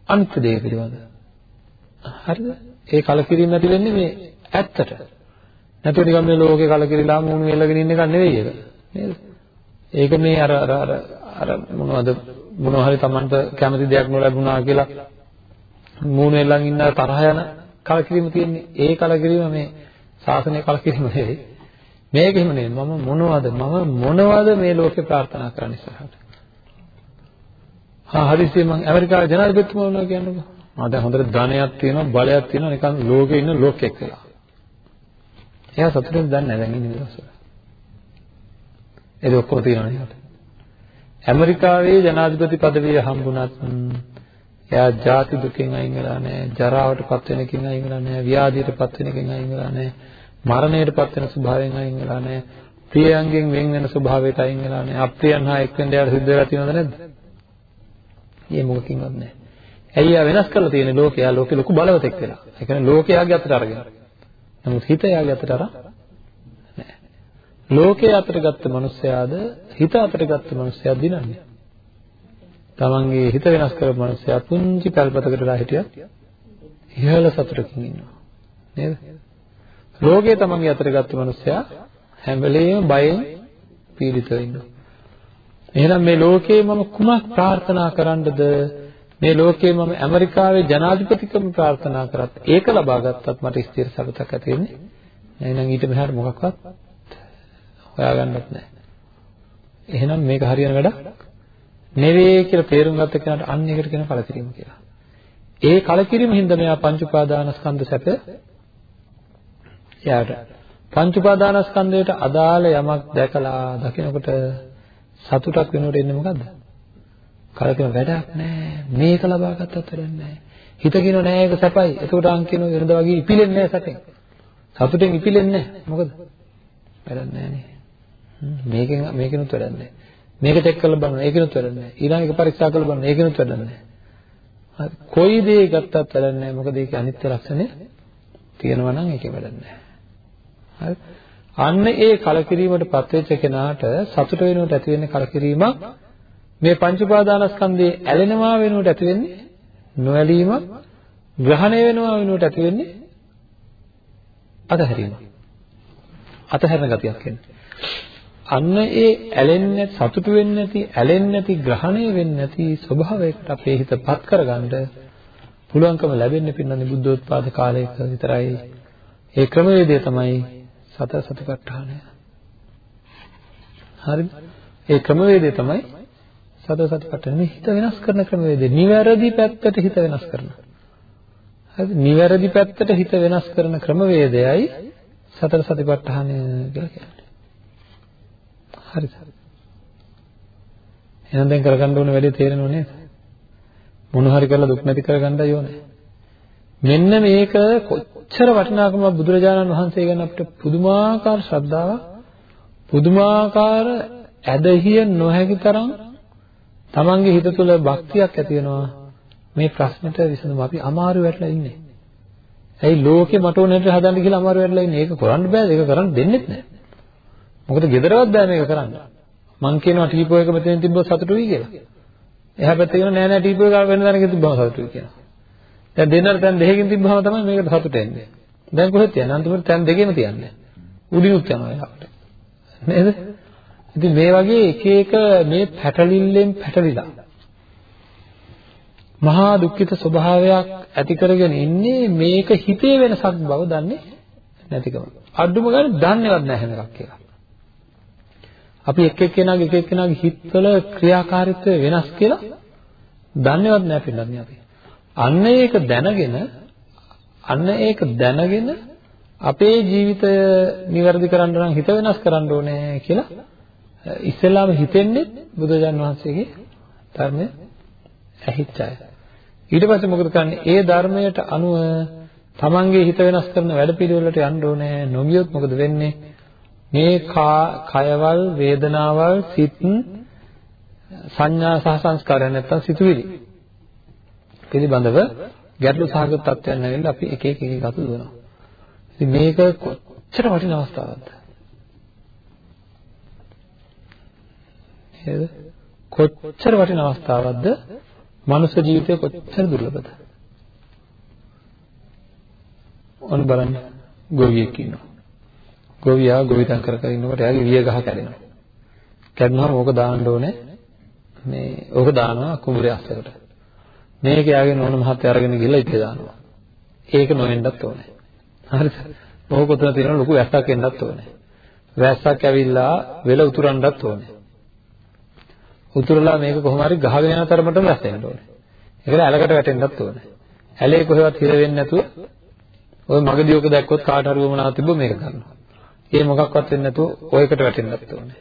අනිත්‍ය දේ පිළිබඳ හරිද ඒ කලකිරීම ඇති වෙන්නේ මේ ඇත්තට. නැතුව නිකන් මේ ලෝකේ කලකිරිලා මූණු එල්ලගෙන ඉන්න එක නෙවෙයි ඒක. නේද? ඒක මේ අර අර අර අර මොනවද මොනවා හරි Tamanට කැමති දෙයක් නොලැබුණා කියලා මූණු එල්ලන් ඉන්න තරහ යන කලකිරීම තියෙන්නේ. ඒ කලකිරීම මේ සාසනය කලකිරීම නෙවෙයි. මේක එහෙම නෙවෙයි. මම මොනවද මම මොනවද මේ ලෝකේ ප්‍රාර්ථනා කරන්න ඉස්සරහට. හා හරිසිය මම ඇමරිකාවේ ජනාධිපතිතුමා වුණා කියන්නකෝ. මම දැන් හොඳට ධනයක් තියෙනවා බලයක් තියෙනවා නිකන් ලෝකේ ඉන්න ලෝකෙක් කියලා. එයා සතුටින් දන්නේ නැහැ දැන් ඉන්නේ දවස්වල. ඒක ඔක්කොම තියෙනවා නේද? ඇමරිකාවේ ජනාධිපති পদවිය හම්බුණත් එයා ජාති දුකෙන් අයින් වෙලා නැහැ, ජරාවටපත් වෙන එකෙන් අයින් වෙලා නැහැ, ව්‍යාධියටපත් වෙන එකෙන් අයින් වෙලා නැහැ, මරණයටපත් වෙන ස්වභාවයෙන් අයින් වෙලා නැහැ, ප්‍රියයන්ගෙන් වෙන් වෙන ස්වභාවයට අයින් වෙලා නැහැ, අප්‍රියයන් හා එක් වෙන්න යාට සිද්ධ වෙලා තියෙනවද නැද්ද? මේ මොකකින්වත් නැහැ. ඇයි යා වෙනස් කරලා තියෙන්නේ ලෝකයා ලෝකෙ ලොකු බලවතෙක් වෙලා. ඒ කියන්නේ ලෝකයාගේ අතට අරගෙන. නමුත් හිත යාගේ අතට අරන් නැහැ. ලෝකයේ අතට ගත්ත මිනිස්සයාද හිත අතට ගත්ත මිනිස්සයා දිනන්නේ. තමන්ගේ හිත වෙනස් කරපු මිනිස්සයා පුංචි කල්පතකටලා හිටියත් ඉහළ සතුටකින් ඉන්නවා. නේද? ලෝකයේ තමන්ගේ අතට ගත්ත මිනිස්සයා හැම වෙලෙම බයෙන් පීඩිතව ඉන්නවා. එහෙනම් මේ ලෝකේ මම කුමක් ප්‍රාර්ථනා කරන්නද මේ ලෝකේ මම ඇමරිකාවේ ජනාධිපතිකම ප්‍රාර්ථනා කරත් ඒක ලබා ගත්තත් මට ස්ථිර සතුටක් ඇති වෙන්නේ නැත්නම් ඊට මෙහාට මොකක්වත් හොයාගන්නත් නැහැ. එහෙනම් මේක හරියන වැඩක් නෙවෙයි කියලා තේරුම් ගත්ත කෙනාට අන්න ඒකට කියන කලකිරීම කියලා. ඒ කලකිරීම හින්දා මෙයා පංච උපාදානස්කන්ධ සැප එයාට පංච උපාදානස්කන්ධයට අදාළ යමක් දැකලා දකිනකොට සතුටක් වෙනකොට එන්නේ මොකද්ද? කලකින වැඩක් නැහැ. මේක ලබා ගත්තත් වැඩක් නැහැ. හිත කියනවා නෑ ඒක සැපයි. එතකොට අං කියනවා වෙනද වගේ ඉපිලෙන්නේ නැහැ සැපෙන්. සතුටෙන් ඉපිලෙන්නේ නැහැ. මොකද? වැඩක් නැහැ නේ. මේකෙන් මේකෙනුත් වැඩක් නැහැ. මේක චෙක් කරලා බලන්න ඒකෙනුත් වැඩක් නැහැ. ඊළඟ එක පරීක්ෂා කරලා බලන්න ඒකෙනුත් වැඩක් නැහැ. හරි. කොයි දේ ගත්තත් වැඩක් නැහැ. මොකද ඒකේ අනිත්‍ය ලක්ෂණය තියෙනවා නම් ඒකේ වැඩක් නැහැ. හරි. අන්න ඒ කලකිරීමට පත්වෙච්ච කෙනාට සතුට වෙනුවට ඇති වෙන්නේ කලකිරීමක් මේ පංච උපාදානස්කන්ධයේ ඇලෙනවා වෙනුවට ඇති වෙන්නේ නොඇලීම ග්‍රහණය වෙනවා වෙනුවට ඇති වෙන්නේ අතහැරීම අතහැරන ගතියක් එන්නේ අන්න ඒ ඇලෙන්නේ සතුටු වෙන්නේ නැති ඇලෙන්නේ නැති ග්‍රහණය වෙන්නේ නැති ස්වභාවයකට අපේ හිතපත් කරගන්න පුළුවන්කම ලැබෙන්නේ පින්නන්නේ බුද්ධෝත්පාද කාලයක විතරයි ඒ ක්‍රමවේදය තමයි සතර සතිපට්ඨානය හරිද ඒ ක්‍රමවේදය තමයි සතර සතිපට්ඨාන මේ හිත වෙනස් කරන ක්‍රමවේදය. නිවැරදි පැත්තට හිත වෙනස් කරනවා. හරිද? නිවැරදි පැත්තට හිත වෙනස් කරන ක්‍රමවේදයයි සතර සතිපට්ඨානය කියලා කියන්නේ. හරිද? එහෙනම් දැන් කරගන්න ඕන වැඩේ තේරෙනව නේද? මොන හරි කරලා දුක් නැති කරගන්නයි ඕනේ. මෙන්න මේක කොච්චර වටිනාකමක් බුදුරජාණන් වහන්සේ ගැන අපිට පුදුමාකාර ශ්‍රද්ධාවක් පුදුමාකාර ඇදහිය නොහැකි තරම් තමන්ගේ හිත තුළ භක්තියක් ඇති වෙනවා මේ ප්‍රශ්නෙට විසඳුම අපි අමාරු වෙట్లా ඉන්නේ. ඇයි ලෝකේ මට ඕන හැටියට හදන්න කියලා අමාරු වෙట్లా ඉන්නේ. ඒක කරන්න බෑ. ඒක කරන්න දෙන්නෙත් නෑ. මොකද gedarawat බෑ මේක කරන්න. මං කියනවා ටීපෝ එක මෙතෙන් තිබ්බොත් සතුටුයි කියලා. එහා පැත්තේ කියන නෑ නෑ ටීපෝ එක වෙන තැනක තිබ්බම සතුටුයි කියනවා. දැන් දෙන්නට තැන් දෙකකින් තිබ්බම තමයි මේකට සතුට එන්නේ. දැන් කොහෙද තියන්නේ? අන්තිමට තැන් දෙකේම තියන්නේ. උඩිනුත් යනවා එහාට. නේද? ඉතින් මේ වගේ එක එක මේ පැටලිල්ලෙන් පැටලිලා මහා දුක්ඛිත ස්වභාවයක් ඇති කරගෙන ඉන්නේ මේක හිතේ වෙනසක් බව දන්නේ නැතිකම. අඩුම ගානේ දන්නේවත් නැහැ හැම එකක් කියලා. අපි එක් එක්කෙනාගේ එක එක්කෙනාගේ හිතවල ක්‍රියාකාරීත්වය වෙනස් කියලා දන්නේවත් නැහැ පින්නන්නේ අපි. අන්න ඒක දැනගෙන අන්න ඒක දැනගෙන අපේ ජීවිතය નિවැරදි කරන්න නම් හිත වෙනස් කරන්න ඕනේ කියලා ඉස්සෙල්ලාම හිතෙන්නේ බුදුරජාන් වහන්සේගේ ධර්මය ඇහිච්ච අය. ඊට පස්සේ මොකද කරන්නේ? ඒ ධර්මයට අනුව තමන්ගේ හිත වෙනස් කරන වැඩපිළිවෙලට යන්න ඕනේ. නොගියොත් මොකද වෙන්නේ? මේ කයවල් වේදනාවල් සිත් සංඥා සහ සංස්කාරයන් නැත්තම් සිතුවිලි පිළිබඳව ගැටලු සහගත තත්ත්වයන් නැගෙන්න අපි එක එක එක ගතු දුවනවා. ඉතින් මේක කොච්චර වටින අවස්ථාවක්ද? නේද? කොච්චර වටින අවස්ථාවක්ද? මනුෂ්‍ය ජීවිතය කොච්චර දුර්ලභද? ඔන්න බලන්න ගොවියෙක් ඉන්නවා. ගොවියා ගොවිතැන් කර කර ඉන්නකොට එයාගේ විය ගහ කැඩෙනවා. කැඩුනහම ඕක දාන්න ඕනේ. මේ ඕක දානවා කුඹුරේ අස්සකට. මේක එයාගේ නෝන මහත්තයා අරගෙන ගිහලා ඉතේ දානවා. ඒක නොවෙන්නත් ඕනේ. හරිද? ඕක කොතන තියෙන ලොකු වැස්සක් එන්නත් ඕනේ. වැස්සක් ඇවිල්ලා වෙල උතුරන්නත් ඕනේ. උතුරලා මේක කොහොම හරි ගහගෙන යන තරමටම වැස්ස එන්න ඕනේ. ඒකල ඇලකට වැටෙන්නත් ඕනේ. ඇලේ කොහෙවත් හිර වෙන්නේ නැතුව ඔය මගදී ඔක දැක්කොත් කාට හරි වමනා තිබ්බ මේක ගන්නවා. ඒ මොකක්වත් වෙන්නේ නැතුව ඔයකට වැටෙන්නත් ඕනේ.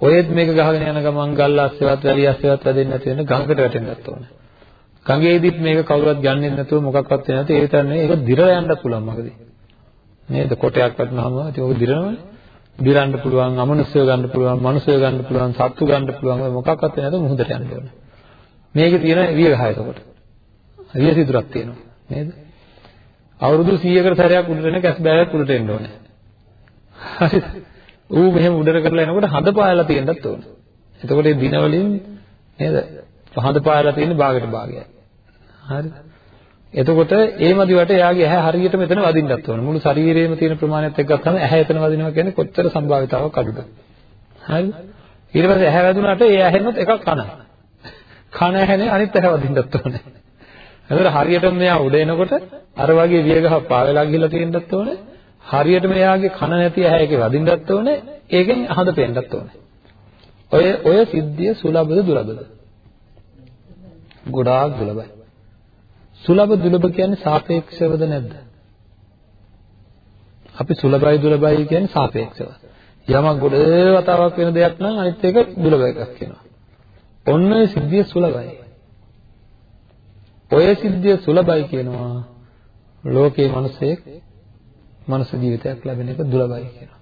ඔයෙත් මේක ගහගෙන යන ගමන් ගල් ආස්සෙවත් වැලි ආස්සෙවත් වැදෙන්නේ නැති වෙන ගඟකට වැටෙන්නත් ඕනේ. ගඟේදීත් මේක කවුරුවත් ගන්නෙ නැතුව මොකක්වත් වෙන්නේ නැති ඒ තරනේ ඒක දිරලා යන්නත් පුළුවන් මගදී. නේද? කොටයක් වැටුනහම ඉතින් ඔක දිරනවනේ. දිරන්න පුළුවන්, අමනුෂ්‍යව ගන්න පුළුවන්, මනුෂ්‍යව ගන්න පුළුවන්, සත්තු ගන්න පුළුවන් ඔය මොකක්වත් නැතුව මුහුදට යන්න ඕනේ. මේකේ තියෙන විය ගහ එතකොට. විය සිදුරක් තියෙනවා. නේද? අවුරුදු 100කට සැරයක් උඩට එන කැස් බෑවක් උඩට එන්න ඕනේ. හරිද? ඌ මෙහෙම උඩට කරලා එනකොට හඳ පායලා තියෙන්නත් ඕනේ. එතකොට මේ දින වලින් නේද? හඳ පායලා තියෙන භාගයට භාගයයි. හරිද? එතකොට ඒ මදිවට එයාගේ ඇහැ හරියට මෙතන වදින්නත් ඕනේ. මුළු ශරීරයේම තියෙන ප්‍රමාණයත් එක්ක ගත්තම ඇහැ එතන වදිනවා කියන්නේ කොච්චර සම්භාවිතාවක් අඩුද? හරිද? ඊට පස්සේ ඇහැ වැදුනට ඒ ඇහෙන්නත් එකක් කන. කන ඇහෙනේ අනිත් ඇහැ වදින්නත් ඕනේ. එතකොට හරියටම මෙයා උඩ එනකොට අර වගේ වියගහ පාවෙලා ගිහිල්ලා තියෙන්නත් ඕනේ. හරියට මෙයාගේ කන නැති ඇහැ එකේ වදින්නත් ඕනේ. ඒකෙන් අහඳ පෙන්නත් ඕනේ. ඔය ඔය සිද්ධිය සුලබද දුලබද? ගොඩාක් දුලබයි. සුලබ දුලබ කියන්නේ සාපේක්ෂවද නැද්ද? අපි සුලබයි දුලබයි කියන්නේ සාපේක්ෂව. යමක් ගොඩ වතාවක් වෙන දෙයක් නම් අනිත් එක දුලබ එකක් වෙනවා. ඔන්න ඔය සිද්ධිය සුලබයි. ඔය සිද්ධිය සුලබයි කියනවා ලෝකේ මිනිසෙක් මනුස්ස ජීවිතයක් ලැබෙන එක දුලබයි කියනවා.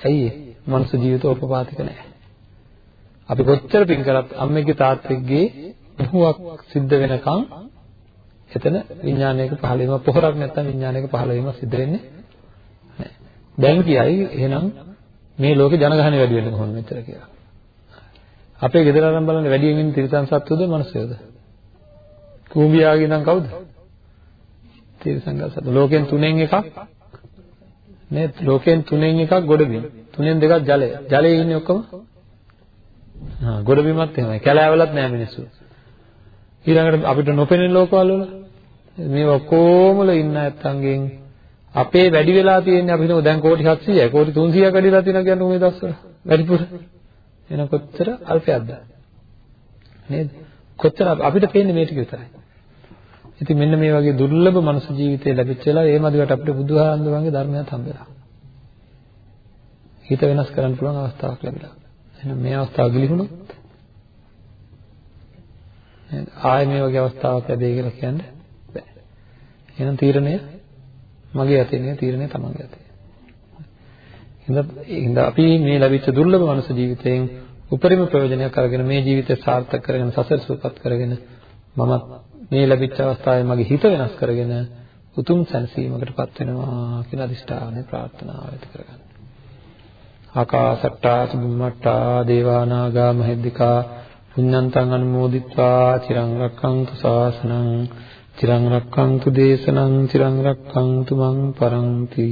ඇයි ඒ? මනුස්ස ජීවිත උපපාතික නැහැ. අපි කොච්චර පින් කරත් අම්මගේ තාත්තගේ මොහොක් සිද්ධ වෙනකන් එතන විඥානයක පහළ වීම පොහොරක් නැත්නම් විඥානයක පහළ වීම සිද්ධ වෙන්නේ නැහැ. දැන් කියයි එහෙනම් මේ ලෝකේ ජනගහනය වැඩි වෙන්න කොහොමද මෙතර කියලා. අපේ ගෙදර අරන් බලන්න වැඩියෙන් ඉන්න තිරිසන් සත්තුද මිනිස්සුද? කූඹියාගේ නම් කවුද? තිරිසන් සත්තු. ලෝකෙන් තුනෙන් එකක් නේද? ලෝකෙන් තුනෙන් එකක් ගොඩබිම්. තුනෙන් දෙකක් ජලය. ජලයේ ඉන්නේ ඔක්කොම හා ගොඩබිමත් එහෙමයි. කැලෑවලත් නෑ මිනිස්සු. ඊළඟට අපිට නොපෙනෙන ලෝකවල වල මේ ඔක්කොමල ඉන්න නැත්තන්ගෙන් අපේ වැඩි වෙලා තියෙන්නේ අපි හිතමු දැන් කෝටි 700යි කෝටි 300ක් වැඩිලා තියෙනවා කියන්නේ මේ දවස්වල වැඩිපුර එන කොච්චර අල්පයක්ද නේද කොච්චර අපිට පේන්නේ මේ ටික විතරයි ඉතින් මෙන්න මේ වගේ දුර්ලභ මනුස්ස ජීවිතය ලැබිච්ච වෙලාව ඒ මදිවට අපිට බුදුහාමුදුරන්ගේ ධර්මයක් හම්බෙලා හිත වෙනස් කරන්න පුළුවන් අවස්ථාවක් ලැබිලා එහෙනම් මේ අවස්ථාව ගිලිහුණොත් නේද? ආයෙ මේ වගේ අවස්ථාවක් ලැබෙයි කියලා කියන්න බෑ. එහෙනම් තීරණය මගේ අතේ නෙවෙයි තීරණය තමන්ගේ අතේ. එහෙනම් අපි මේ ලැබිච්ච දුර්ලභ මනුෂ්‍ය ජීවිතයෙන් උපරිම ප්‍රයෝජනයක් අරගෙන මේ ජීවිතය සාර්ථක කරගෙන සසර සූපත් කරගෙන මමත් මේ ලැබිච්ච අවස්ථාවේ මගේ හිත වෙනස් කරගෙන උතුම් සැනසීමකටපත් වෙනවා කියන අදිෂ්ඨානය ප්‍රාර්ථනාව ඇති කරගන්න. ආකාසට්ටා සුභමට්ටා දේවානාගා මහිද්దికා පුඤ්ඤන්තං අනුමෝදිත්වා චිරං රක්ඛන්තු ශාසනං චිරං රක්ඛන්තු දේශනං චිරං රක්ඛන්තු මං පරන්ති